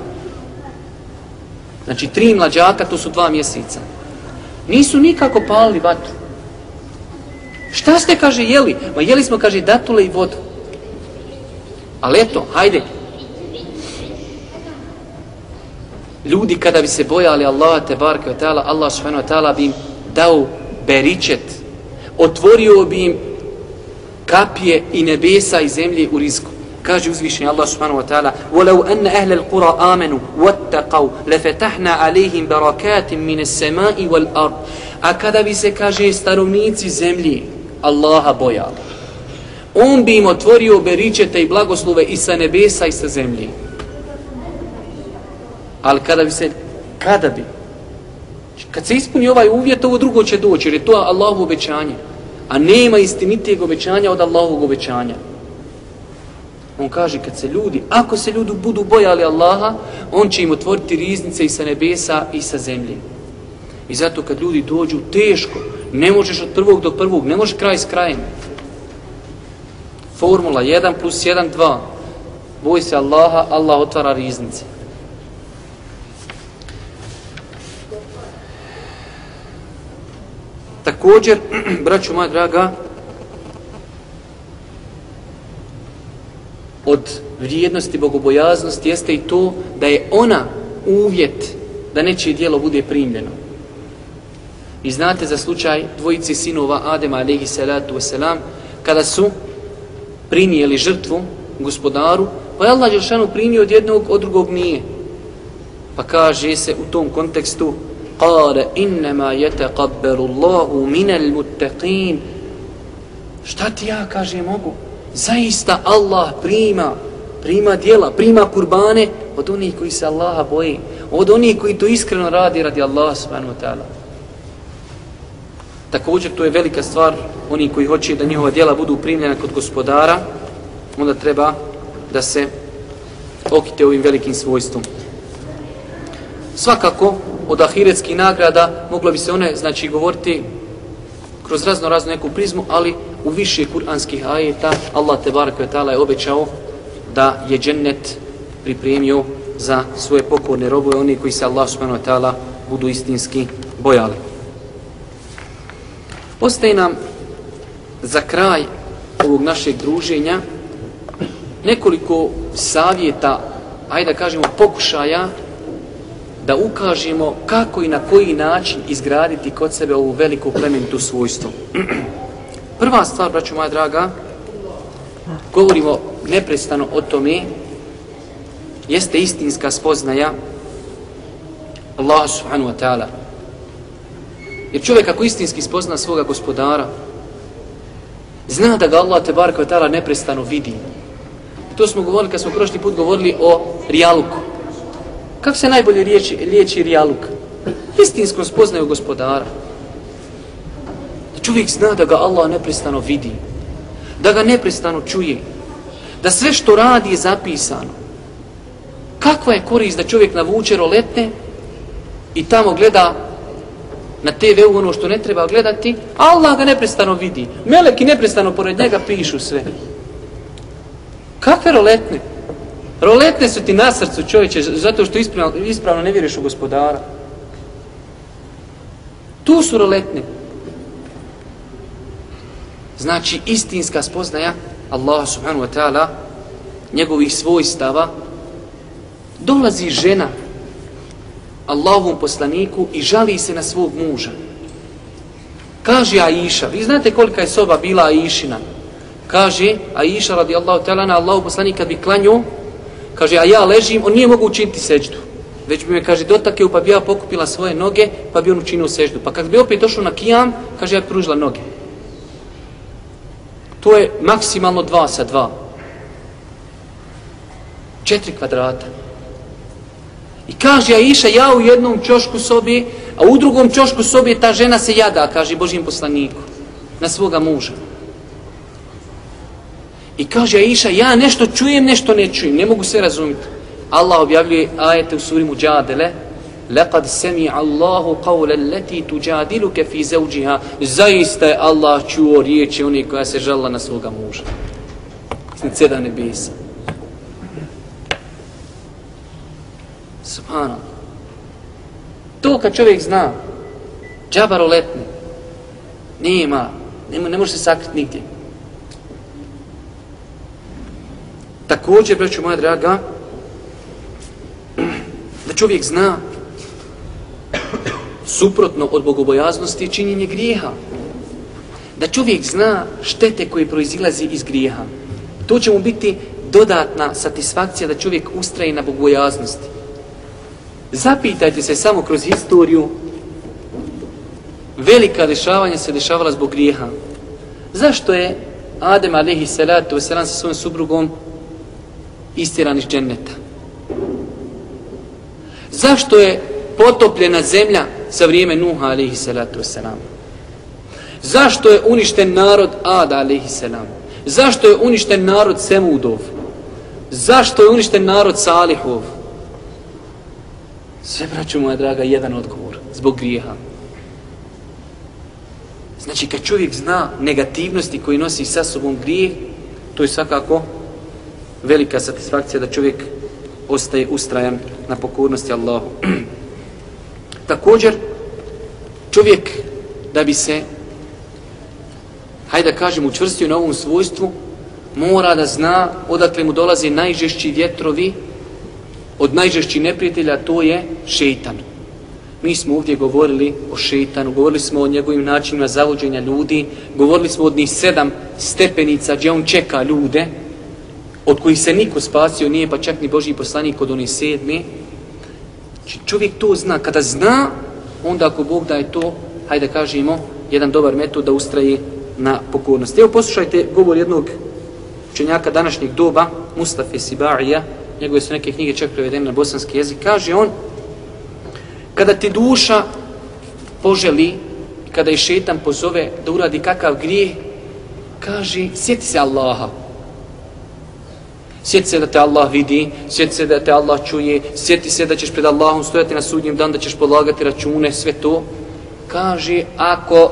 Znači, tri mlađaka, to su dva mjeseca. Nisu nikako palili vatru. Šta ste, kaže, jeli? Ma jeli smo, kaže, datule i vodu. Ali eto, hajde. Ljudi kada bi se bojali Allah te barke wa ta'ala, Allah subhanahu wa ta'ala bi im dao beričet, otvorio bi im kapije i nebesa i zemlje u rizku. Kaže uzvišenje Allah subhanahu wa ta'ala وَلَوْ أَنَّ أَهْلَ الْقُرَى آمَنُوا وَاتَّقَوْا لَفَتَحْنَا عَلَيْهِمْ بَرَكَاتٍ مِنَ السَّمَاءِ وَالْأَرْضِ A kada bi se, kaže, starovnici zemlji Allaha bojalo. on bi im otvorio beričete i blagoslove i sa nebesa i sa zemlji. Ali kada bi se, kada bi, kad se ispuni ovaj uvjet, ovo drugo će doći, jer je to Allahovo obećanje. A nema istinitijeg obećanja od Allahovog obećanja. On kaže kad se ljudi, ako se ljudi budu bojali Allaha, on će im otvoriti riznice i sa nebesa i sa zemlje. I zato kad ljudi dođu teško, ne možeš od prvog do prvog, ne možeš kraj s krajem. Formula 1 plus 1, 2. Boj se Allaha, Allah otvara riznice. Također, braću moja draga, od vrijednosti bogobojaznosti jeste i to da je ona uvjet da nečije dijelo bude primljeno. I znate za slučaj dvojici sinova Adema alaihi salatu wasalam, kada su primijeli žrtvu gospodaru, pa je Allah Đelšanu primio od jednog, od drugog nije. Pa kaže se u tom kontekstu قال انما يتقبل الله من المتقين šta ti ja kaže mogu zaista Allah prima prima djela, prima kurbane od onih koji se Allaha boji od onih koji to iskreno radi radi Allah subhanahu wa ta'ala također to je velika stvar oni koji hoće da njihova djela budu primljena kod gospodara onda treba da se okite ovim velikim svojstvom svakako od ahiretskih nagrada moglo bi se one znači govoriti kroz razno raznu neku prizmu, ali u više kuranskih ajeta Allah te baraka ta'ala je obećao da je džennet pripremio za svoje pokorne robove, oni koji se Allah subhanahu wa ta'ala budu istinski bojali. Ostaje nam za kraj ovog našeg druženja nekoliko savjeta, ajde da kažemo pokušaja da ukažemo kako i na koji način izgraditi kod sebe ovu veliku plemenitu svojstvo. Prva stvar, braću moja draga, govorimo neprestano o tome, jeste istinska spoznaja Allah subhanahu wa ta'ala. Jer čovjek ako istinski spozna svoga gospodara, zna da ga Allah te bar kvetala neprestano vidi. I to smo govorili kad smo prošli put govorili o rijaluku. Kako se najbolje liječi, liječi rijaluk? Istinskom spoznaju gospodara. Da čovjek zna da ga Allah neprestano vidi. Da ga neprestano čuje. Da sve što radi je zapisano. Kakva je korist da čovjek navuče roletne i tamo gleda na TV ono što ne treba gledati, Allah ga neprestano vidi. Meleki neprestano pored njega pišu sve. Kakve roletne? Roletne su ti na srcu čovječe, zato što ispravno, ispravno ne vjeriš u gospodara. Tu su roletne. Znači, istinska spoznaja Allah subhanahu wa ta'ala, njegovih svojstava, dolazi žena Allahovom poslaniku i žali se na svog muža. Kaže Aisha, vi znate kolika je soba bila Aishina? Kaže Aisha radijallahu ta'ala na Allahov poslanik kad bi klanio, Kaže, a ja ležim, on nije mogu učiniti seđdu. Već bi me, kaže, dotakeo, pa bi ja pokupila svoje noge, pa bi on učinio seđdu. Pa kad bi opet došao na kijam, kaže, ja pružila noge. To je maksimalno dva sa dva. Četiri kvadrata. I kaže, a iša ja u jednom čošku sobi, a u drugom čošku sobi ta žena se jada, kaže Božim poslaniku, na svoga muža. I kaže Aisha, ja nešto čujem, nešto ne čujem, ne mogu sve razumjeti. Allah objavljuje ajete u suri Mujadele, لقد سمع الله قول التي تجادلك في زوجها zaista je Allah čuo riječi onih koja se žalila na svoga muža sada nebesa Subhano to kad čovjek zna džabaro letni nema ne, ne može se sakriti nigdje Također, braću moja draga, da čovjek zna suprotno od bogobojaznosti činjenje grijeha. Da čovjek zna štete koje proizilazi iz grijeha. To će mu biti dodatna satisfakcija da čovjek ustraje na bogobojaznosti. Zapitajte se samo kroz historiju velika dešavanja se dešavala zbog grijeha. Zašto je Adem alaihi salatu wasalam sa svojom subrugom istiran iz dženneta? Zašto je potopljena zemlja sa vrijeme Nuha alaihi salatu wasalam? Zašto je uništen narod Ada alaihi salam? Zašto je uništen narod Semudov? Zašto je uništen narod Salihov? Sve, braću moja draga, jedan odgovor. Zbog grijeha. Znači, kad čovjek zna negativnosti koji nosi sa sobom grijeh, to je svakako velika satisfakcija da čovjek ostaje ustrajan na pokornosti Allahu. Također, čovjek da bi se, hajde da kažem, učvrstio na ovom svojstvu, mora da zna odakle mu dolaze najžešći vjetrovi od najžešćih neprijatelja, to je šeitan. Mi smo ovdje govorili o šeitanu, govorili smo o njegovim načinima zavođenja ljudi, govorili smo od njih sedam stepenica gdje on čeka ljude, od kojih se niko spasio nije, pa čak ni Božji poslanik od onih sedmi. Znači, čovjek to zna. Kada zna, onda ako Bog da je to, hajde kažemo, jedan dobar metod da ustraje na pokornost. Evo poslušajte govor jednog učenjaka današnjeg doba, Mustafa Sibarija, njegove su neke knjige čak prevedene na bosanski jezik, kaže on, kada ti duša poželi, kada je šetan pozove da uradi kakav grijeh, kaže, sjeti se Allaha. Sjeti se da te Allah vidi, sjeti se da te Allah čuje, sjeti se da ćeš pred Allahom stojati na sudnjem dan, da ćeš polagati račune, sve to. Kaže, ako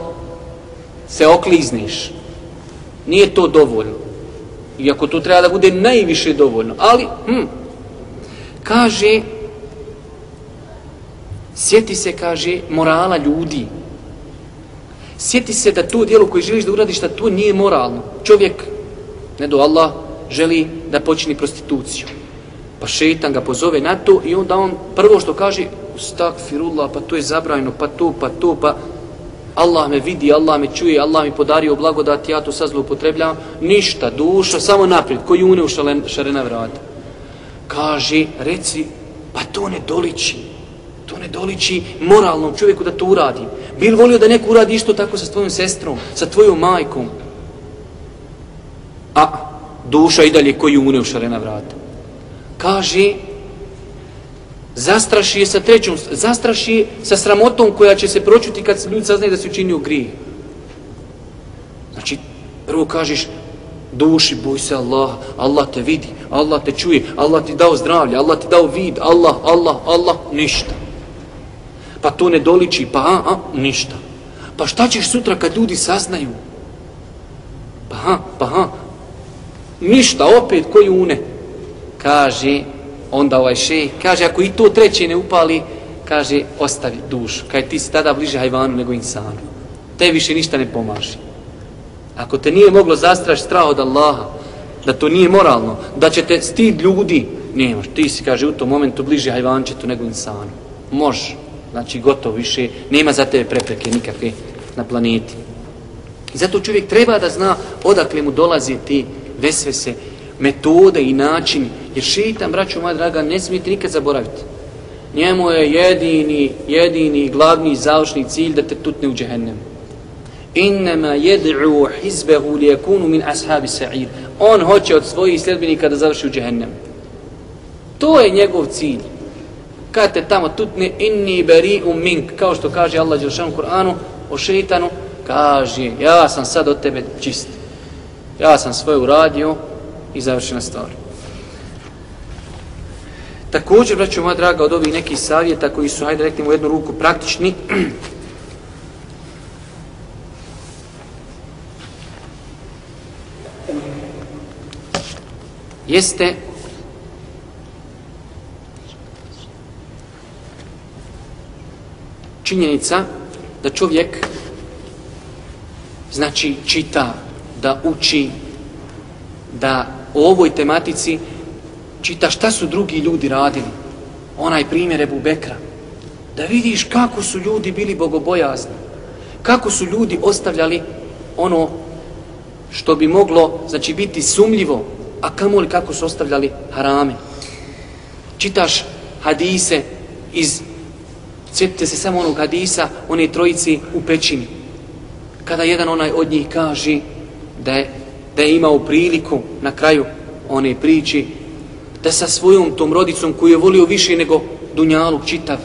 se oklizniš, nije to dovoljno. Iako to treba da bude najviše dovoljno. Ali, hm, kaže, sjeti se, kaže, morala ljudi. Sjeti se da to dijelo koje želiš da uradiš, da to nije moralno. Čovjek, ne do Allah, želi da počini prostituciju. Pa šetan ga pozove na to i onda on prvo što kaže, ustakfirullah, pa to je zabrajno, pa to, pa to, pa Allah me vidi, Allah me čuje, Allah mi podario blagodat, ja to sad zloupotrebljam. Ništa, duša, samo naprijed, koji une u šarena vrata. Kaže, reci, pa to ne doliči. To ne doliči moralnom čovjeku da to uradi. Bil volio da neko uradi isto tako sa tvojom sestrom, sa tvojom majkom. A duša i dalje koji une u šarena vrata. Kaže, zastraši je sa trećom, zastraši je sa sramotom koja će se pročuti kad se ljudi saznaje da se učinio grije. Znači, prvo kažeš, duši, boj se Allah, Allah te vidi, Allah te čuje, Allah ti dao zdravlje, Allah ti dao vid, Allah, Allah, Allah, ništa. Pa to ne doliči, pa a, a, ništa. Pa šta ćeš sutra kad ljudi saznaju? Pa ha, pa ha, ništa, opet koji une. Kaže, onda ovaj šej, kaže, ako i to treće ne upali, kaže, ostavi dušu. Kaj ti si tada bliže hajvanu nego insanu. Te više ništa ne pomaži. Ako te nije moglo zastraš strah od Allaha, da to nije moralno, da će te stid ljudi, nemaš. Ti si, kaže, u tom momentu bliži hajvančetu nego insanu. Može. Znači, gotovo više, nema za tebe prepreke nikakve na planeti. I zato čovjek treba da zna odakle mu dolaze ti vesvese, metode i načini. Jer šeitan, braćo moja draga, ne smijete nikad zaboraviti. Njemu je jedini, jedini, glavni, završni cilj da te tutne u džehennemu. Innama yad'u hizbehu li yakunu min ashabi sa'ir. On hoće od svojih sljedbenika da završi u džehennem. To je njegov cilj. Kad te tamo tutne inni bari'u um mink, kao što kaže Allah Đelšan Kur'anu o šeitanu, kaže, ja sam sad od tebe čist. Ja sam svoje uradio, i završena stvar. Također, braću moja draga, od ovih nekih savjeta koji su, hajde rekli u jednu ruku, praktični, jeste činjenica da čovjek znači čita, da uči, da o ovoj tematici čita šta su drugi ljudi radili. Onaj primjer Ebu Bekra. Da vidiš kako su ljudi bili bogobojazni. Kako su ljudi ostavljali ono što bi moglo znači biti sumljivo, a kamoli kako su ostavljali harame. Čitaš hadise iz, sjetite se samo onog hadisa, one trojici u pećini. Kada jedan onaj od njih kaže da je, da je imao priliku na kraju one priči, da sa svojom tom rodicom koju je volio više nego Dunjaluk čitav,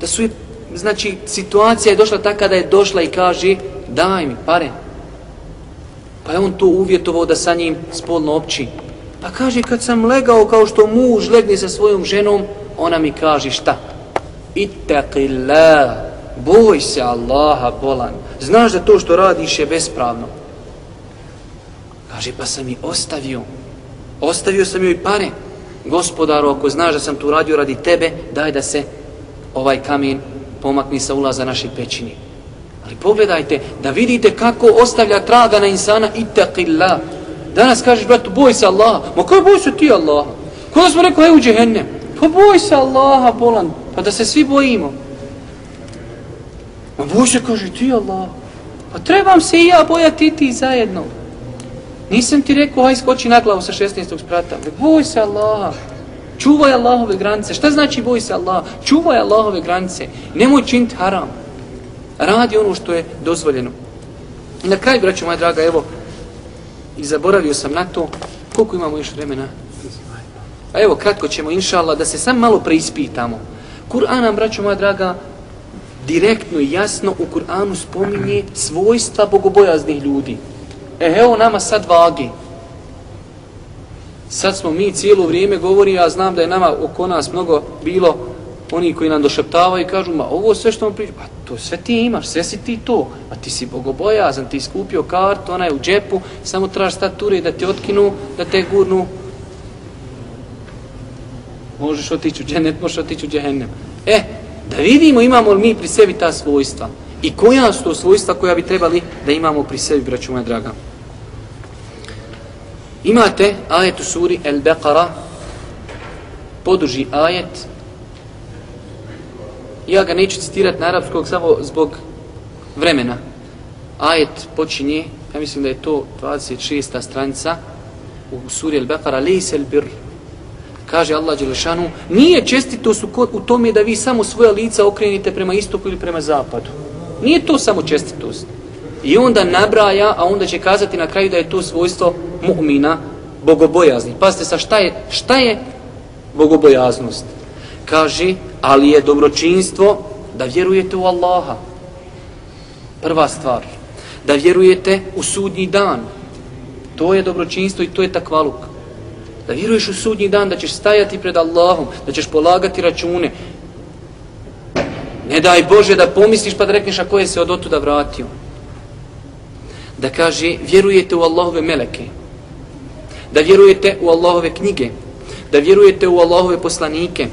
da su je, znači, situacija je došla tako da je došla i kaže, daj mi pare. Pa je on to uvjetovao da sa njim spolno opći. Pa kaže, kad sam legao kao što muž legne sa svojom ženom, ona mi kaže šta? Ittaqillah, boj se Allaha bolan. Znaš da to što radiš je bespravno. Kaže, pa sam i ostavio. Ostavio sam joj pare. Gospodaru, ako znaš da sam tu radio radi tebe, daj da se ovaj kamen pomakni sa ulaza naše pećini. Ali pogledajte, da vidite kako ostavlja traga na insana itaqillah. Danas kažeš, bratu, boj se Allaha. Ma kaj boj se ti Allaha? Kada smo rekao, hej u džehennem? Pa boj se Allaha, bolan. Pa da se svi bojimo. Ma boj se, kaže, ti Allaha. Pa trebam se i ja bojati ti zajedno. Nisam ti rekao, haj skoči na glavu sa 16. sprata. Boj se Allaha. Čuvaj Allahove granice. Šta znači boj se Allaha? Čuvaj Allahove granice. Nemoj činiti haram. Radi ono što je dozvoljeno. I na kraju, braću moja draga, evo, i zaboravio sam na to, koliko imamo još vremena? A evo, kratko ćemo, inša Allah, da se sam malo preispitamo. Kur'an nam, braću moja draga, direktno i jasno u Kur'anu spominje svojstva bogobojaznih ljudi. E, evo nama sad vagi. Sad smo mi cijelo vrijeme govori, ja znam da je nama oko nas mnogo bilo oni koji nam došeptavaju i kažu, ma ovo sve što vam priča, pa to sve ti imaš, sve si ti to, a ti si bogobojazan, ti skupio kartu, ona je u džepu, samo traži stature da te otkinu, da te gurnu. Možeš otići u džennet, možeš otići u džehennem. E, da vidimo imamo li mi pri sebi ta svojstva. I koja su to svojstva koja bi trebali da imamo pri sebi, braću moja draga. Imate ajet u suri El Beqara, poduži ajet. Ja ga neću citirati na arapskog samo zbog vremena. Ajet počinje, ja mislim da je to 26. stranica u suri Al-Baqara, Lejse bir. Kaže Allah Đelešanu, nije čestitost u tome da vi samo svoja lica okrenite prema istoku ili prema zapadu. Nije to samo čestitost. I onda nabraja, a onda će kazati na kraju da je to svojstvo mu'mina, bogobojazni. Pazite sa šta je, šta je bogobojaznost? Kaže, ali je dobročinstvo da vjerujete u Allaha. Prva stvar. Da vjerujete u sudnji dan. To je dobročinstvo i to je takvaluk. Da vjeruješ u sudnji dan, da ćeš stajati pred Allahom, da ćeš polagati račune. Ne daj Bože da pomisliš pa da rekneš a ko je se od otuda vratio da kaže vjerujete u Allahove meleke, da vjerujete u Allahove knjige, da vjerujete u Allahove poslanike,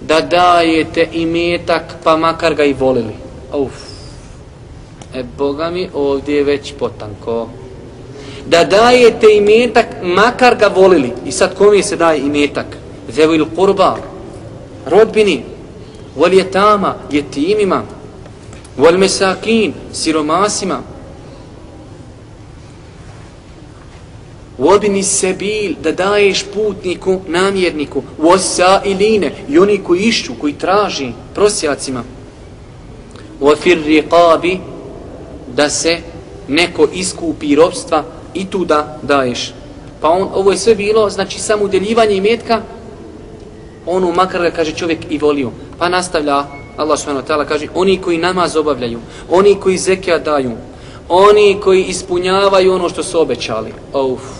da dajete imetak pa makar ga i volili. Uf. E, Boga mi, ovdje je već potanko. Da dajete imetak makar ga volili. I sad kom se daje imetak? Zevo ili kurba, rodbini, wal jetama, jetimima, wal mesakin, siromasima, Vodini sebil da daješ putniku, namjerniku, vosa iline i oni koji išću, koji traži prosjacima. Vofir riqabi da se neko iskupi robstva i tu da daješ. Pa on, ovo je sve bilo, znači samo udjeljivanje imetka, ono makar ga kaže čovjek i volio. Pa nastavlja Allah subhanahu kaže oni koji namaz obavljaju, oni koji zekija daju, oni koji ispunjavaju ono što su obećali. Uf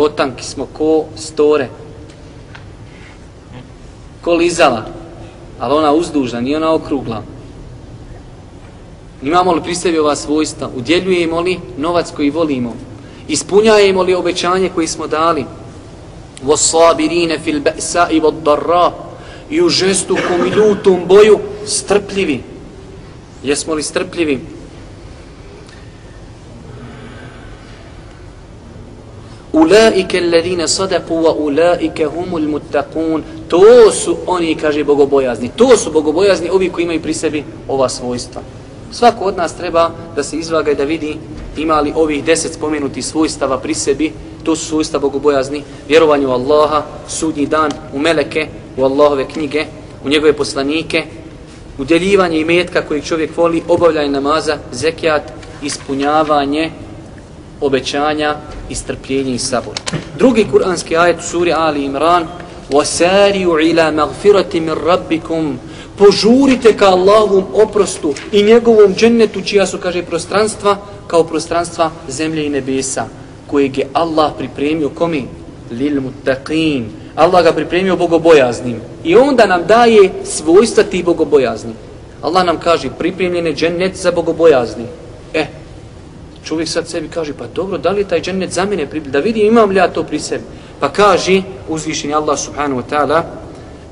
potanki smo ko store. Ko lizala. Ali ona uzdužna, nije ona okrugla. Imamo li pri sebi ova svojstva? Udjeljujemo li novac koji volimo? Ispunjajemo li obećanje koji smo dali? Vosabirine fil be'sa i vod darra. I u žestukom i ljutom boju strpljivi. Jesmo li strpljivi? Ulaike alladhina sadaku wa ulaike humul muttaqun. To su oni, kaže, bogobojazni. To su bogobojazni, ovi koji imaju pri sebi ova svojstva. Svako od nas treba da se izvaga i da vidi ima li ovih deset spomenuti svojstava pri sebi. To su svojstva bogobojazni. Vjerovanje u Allaha, sudnji dan, u meleke, u Allahove knjige, u njegove poslanike, udjeljivanje i metka kojeg čovjek voli, obavljanje namaza, zekijat, ispunjavanje obećanja i strpljenje i sabor. Drugi kuranski ajet u suri Ali Imran وَسَارِيُ إِلَى مَغْفِرَةِ مِنْ رَبِّكُمْ Požurite ka Allahovom oprostu i njegovom džennetu čija su, kaže, prostranstva kao prostranstva zemlje i nebesa kojeg je Allah pripremio komi? Lil mutaqin. Allah ga pripremio bogobojaznim. I onda nam daje svojstva ti bogobojazni. Allah nam kaže pripremljene džennet za bogobojazni. Čovjek sad sebi kaže, pa dobro, da li je taj džennet za mene pripremljen? Da vidim imam li ja to pri sebi. Pa kaže uzvišeni Allah subhanahu wa ta'ala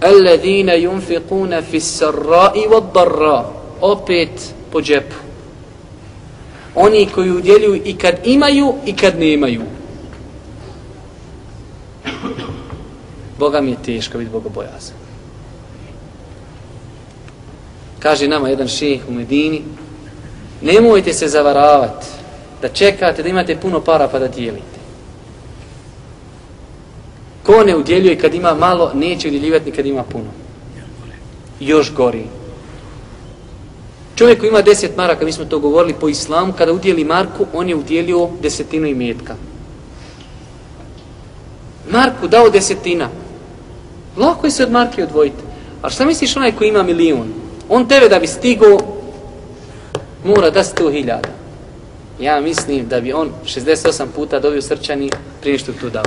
Alladhina yunfiquna fi sarra'i wad-darra. Opet po džepu. Oni koji udjeljuju i kad imaju i kad nemaju. Boga mi je teško biti bogobojazan. Kaže nama jedan šeh u Medini, nemojte se zavaravati da čekate da imate puno para pa da dijelite. Ko ne udjeljuje kad ima malo, neće udjeljivati ni kad ima puno. Još gori. Čovjek koji ima deset maraka, mi smo to govorili po islamu, kada udjeli marku, on je udjelio desetinu i metka. Marku dao desetina. Lako je se od marke odvojiti. A šta misliš onaj koji ima milijun? On tebe da bi stigo, mora da sto hiljada. Ja mislim da bi on 68 puta dobio srčani prije što tu dao.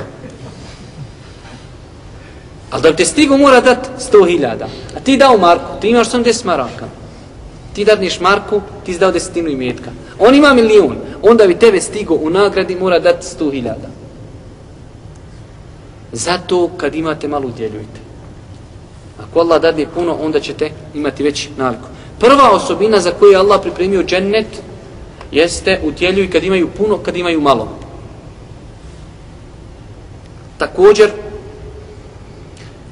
Ali da bi te stigo mora dat 100.000. A ti dao Marku, ti imaš sam 10 maraka. Ti dadneš Marku, ti si dao desetinu i metka. On ima milijun, onda bi tebe stigo u nagradi mora dati 100.000. Zato kad imate malo udjeljujte. Ako Allah dadne puno, onda ćete imati već naviku. Prva osobina za koju je Allah pripremio džennet jeste udjeljuj kad imaju puno, kad imaju malo. Također,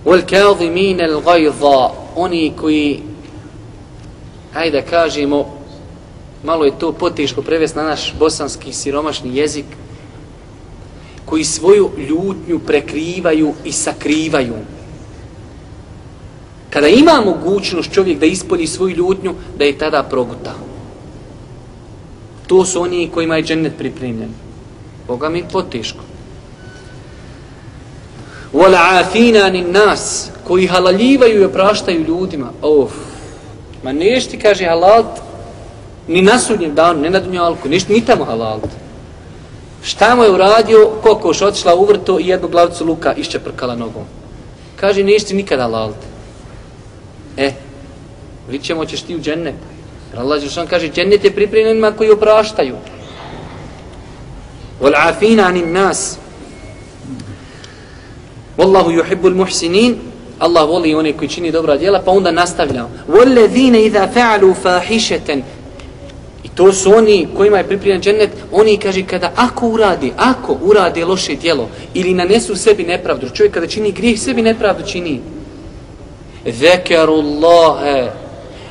وَالْكَاظِمِينَ الْغَيْظَ Oni koji, hajde kažemo, malo je to poteško prevesti na naš bosanski siromašni jezik, koji svoju ljutnju prekrivaju i sakrivaju. Kada ima mogućnost čovjek da ispolji svoju ljutnju, da je tada proguta. To su oni kojima je džennet pripremljen. Boga mi poteško. وَلَعَافِينَ نِنْ nas koji halaljivaju i opraštaju ljudima. Of. Ma nešti, kaže halal, ni na sudnjem danu, ne na dunjalku, nešti, ni tamo halal. Šta mu je uradio, kokoš otišla u vrto i jednu glavicu luka iščeprkala nogom. Kaže, nešti nikada halal. E, vidit ćemo, ćeš ti u džennet. Jer Allah Žešan kaže, džennet je pripremljen koji opraštaju. Wal afina anin nas. Wallahu yuhibbul muhsinin. Allah voli one koji čini dobra djela, pa onda nastavlja. Wallazine idha fa'alu fahishatan. I to su oni kojima je pripremljen džennet. Oni kaže, kada ako uradi, ako urade loše djelo, ili nanesu sebi nepravdu, čovjek kada čini grijeh, sebi nepravdu čini. Zekarullahe.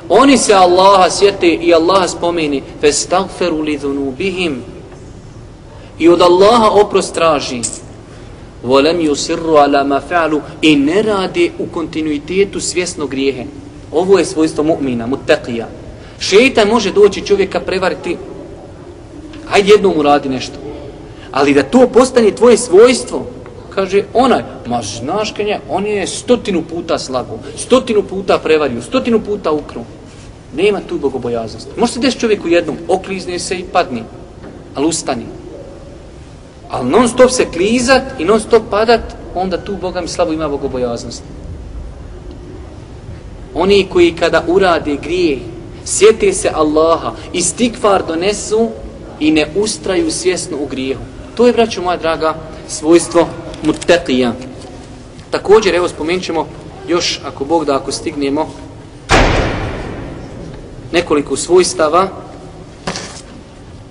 Oni se Allaha sjete i Allaha spomeni. فَسْتَغْفَرُ li. I od Allaha oprost traži volem يُسِرُّ ala ma فَعْلُ i ne rade u kontinuitetu svjesno grijehe. Ovo je svojstvo mu'mina, muttaqija. Šeitan može doći čovjeka prevariti, hajde jednom uradi nešto. Ali da to postane tvoje svojstvo, kaže onaj, ma znaš kenje, on je stotinu puta slago, stotinu puta prevario, stotinu puta ukruo. Nema tu bogobojaznosti. Može se desiti čovjeku jednom, oklizne se i padni, ali ustani. Ali non stop se klizat i non stop padat, onda tu Boga mi slabo ima bogobojaznost. Oni koji kada urade grije, sjete se Allaha i stikvar donesu i ne ustraju svjesno u grijehu. To je, braću moja draga, svojstvo mutetija. Također, evo spomenut ćemo još, ako Bog da, ako stignemo, nekoliko svojstava.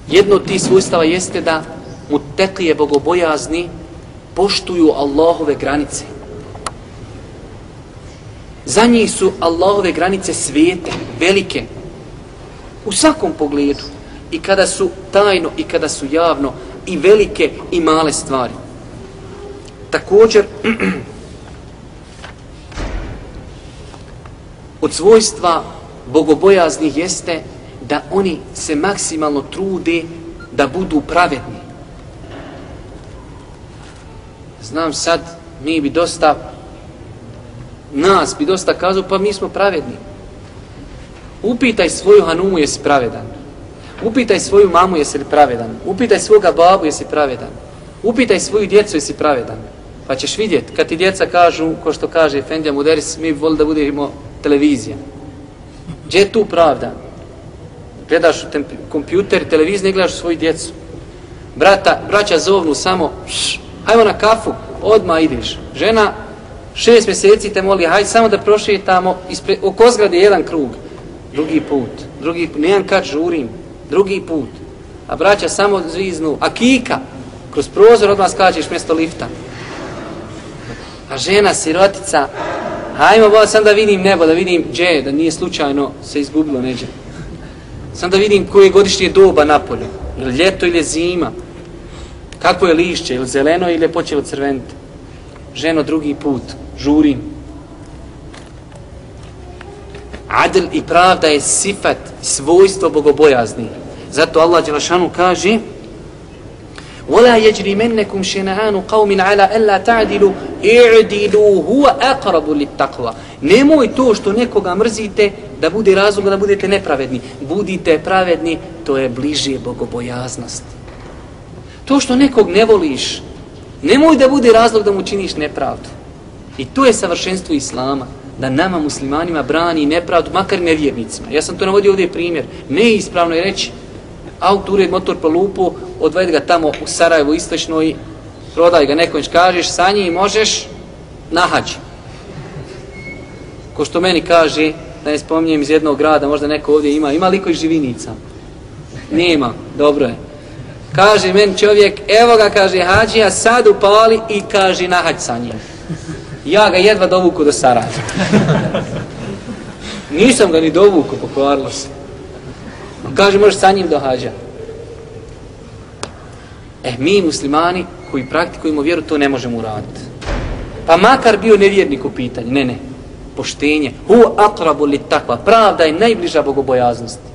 Jedno od tih svojstava jeste da mutekije bogobojazni poštuju Allahove granice. Za njih su Allahove granice svijete, velike, u svakom pogledu. I kada su tajno, i kada su javno, i velike, i male stvari. Također, od svojstva bogobojaznih jeste da oni se maksimalno trude da budu pravedni. Znam sad, mi bi dosta, nas bi dosta kazao, pa mi smo pravedni. Upitaj svoju hanumu jesi pravedan. Upitaj svoju mamu jesi li pravedan. Upitaj svoga babu jesi pravedan. Upitaj svoju djecu jesi pravedan. Pa ćeš vidjeti, kad ti djeca kažu, ko što kaže Efendija Muderis, mi voli da budemo televizija. Gdje je tu pravda? Gledaš u kompjuter, televiziju, ne gledaš svoju djecu. Brata, braća zovnu samo, šš, hajmo na kafu, odma ideš. Žena, šest mjeseci te moli, hajde samo da prošetamo, ispre, oko zgrade jedan krug. Drugi put, drugi put, nijem kad žurim, drugi put. A braća samo zviznu, a kika, kroz prozor odmah skačeš mjesto lifta. A žena, sirotica, hajmo bo, sam da vidim nebo, da vidim gdje, da nije slučajno se izgubilo neđe. Sam da vidim koje godišnje doba na polju, ili ljeto ili zima. Kako je lišće, ili zeleno ili je počelo crveniti. Ženo, drugi put, žurim. Adl i pravda je sifat, svojstvo bogobojazni. Zato Allah Đelešanu kaže وَلَا يَجْرِمَنَّكُمْ شَنَعَانُ قَوْمٍ عَلَى أَلَّا تَعْدِلُوا اِعْدِلُوا هُوَ أَقْرَبُ لِلْتَقْوَى Nemoj to što nekoga mrzite da bude razlog da budete nepravedni. Budite pravedni, to je bliže bogobojaznosti. To što nekog ne voliš, nemoj da bude razlog da mu činiš nepravdu. I to je savršenstvo Islama, da nama muslimanima brani nepravdu, makar nevjernicima. Ja sam to navodio ovdje primjer. Neispravno je reći, auto ured motor polupu, odvedi ga tamo u Sarajevo istočnoj, prodaj ga nekom kažeš, sa njim možeš nahađi. Ko što meni kaže, da ne spominjem iz jednog grada, možda neko ovdje ima, ima liko koji živinica? Nema, dobro je. Kaže meni čovjek, evo ga, kaže, hađija, sad upali i kaže, nahađ sa njim. Ja ga jedva dovuku do Sarajeva. Nisam ga ni dovuku, pokvarilo se. Kaže, može sa njim dohađa. E, mi muslimani koji praktikujemo vjeru, to ne možemo uraditi. Pa makar bio nevjernik u pitanju. Ne, ne. Poštenje. Hu akrabu li takva. Pravda je najbliža bogobojaznosti.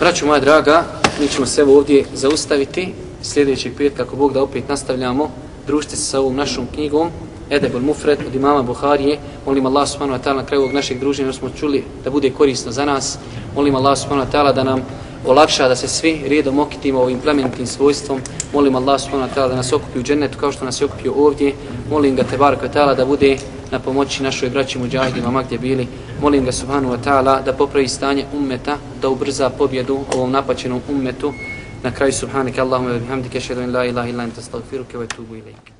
Braću moja draga, mi ćemo se ovdje zaustaviti. Sljedećeg petka, kako Bog da opet nastavljamo, družite se sa ovom našom knjigom. Edebul Mufred od imama Buharije. Molim Allah subhanahu wa ta'ala na kraju ovog našeg druženja smo čuli da bude korisno za nas. Molim Allah subhanahu wa ta'ala da nam olakša da se svi redom okitimo ovim plemenitim svojstvom. Molim Allah subhanahu wa ta'ala da nas okupi u džennetu kao što nas je okupio ovdje. Molim ga Tebarak wa ta'ala da bude na pomoći našoj braći muđahidima ma gdje bili. Molim ga subhanahu wa ta'ala da popravi stanje ummeta, da ubrza pobjedu ovom napačenom ummetu. Na kraju subhanike Allahumma wa bihamdike, šedu in la ilaha illa anta astaghfiruke wa etubu ilaik.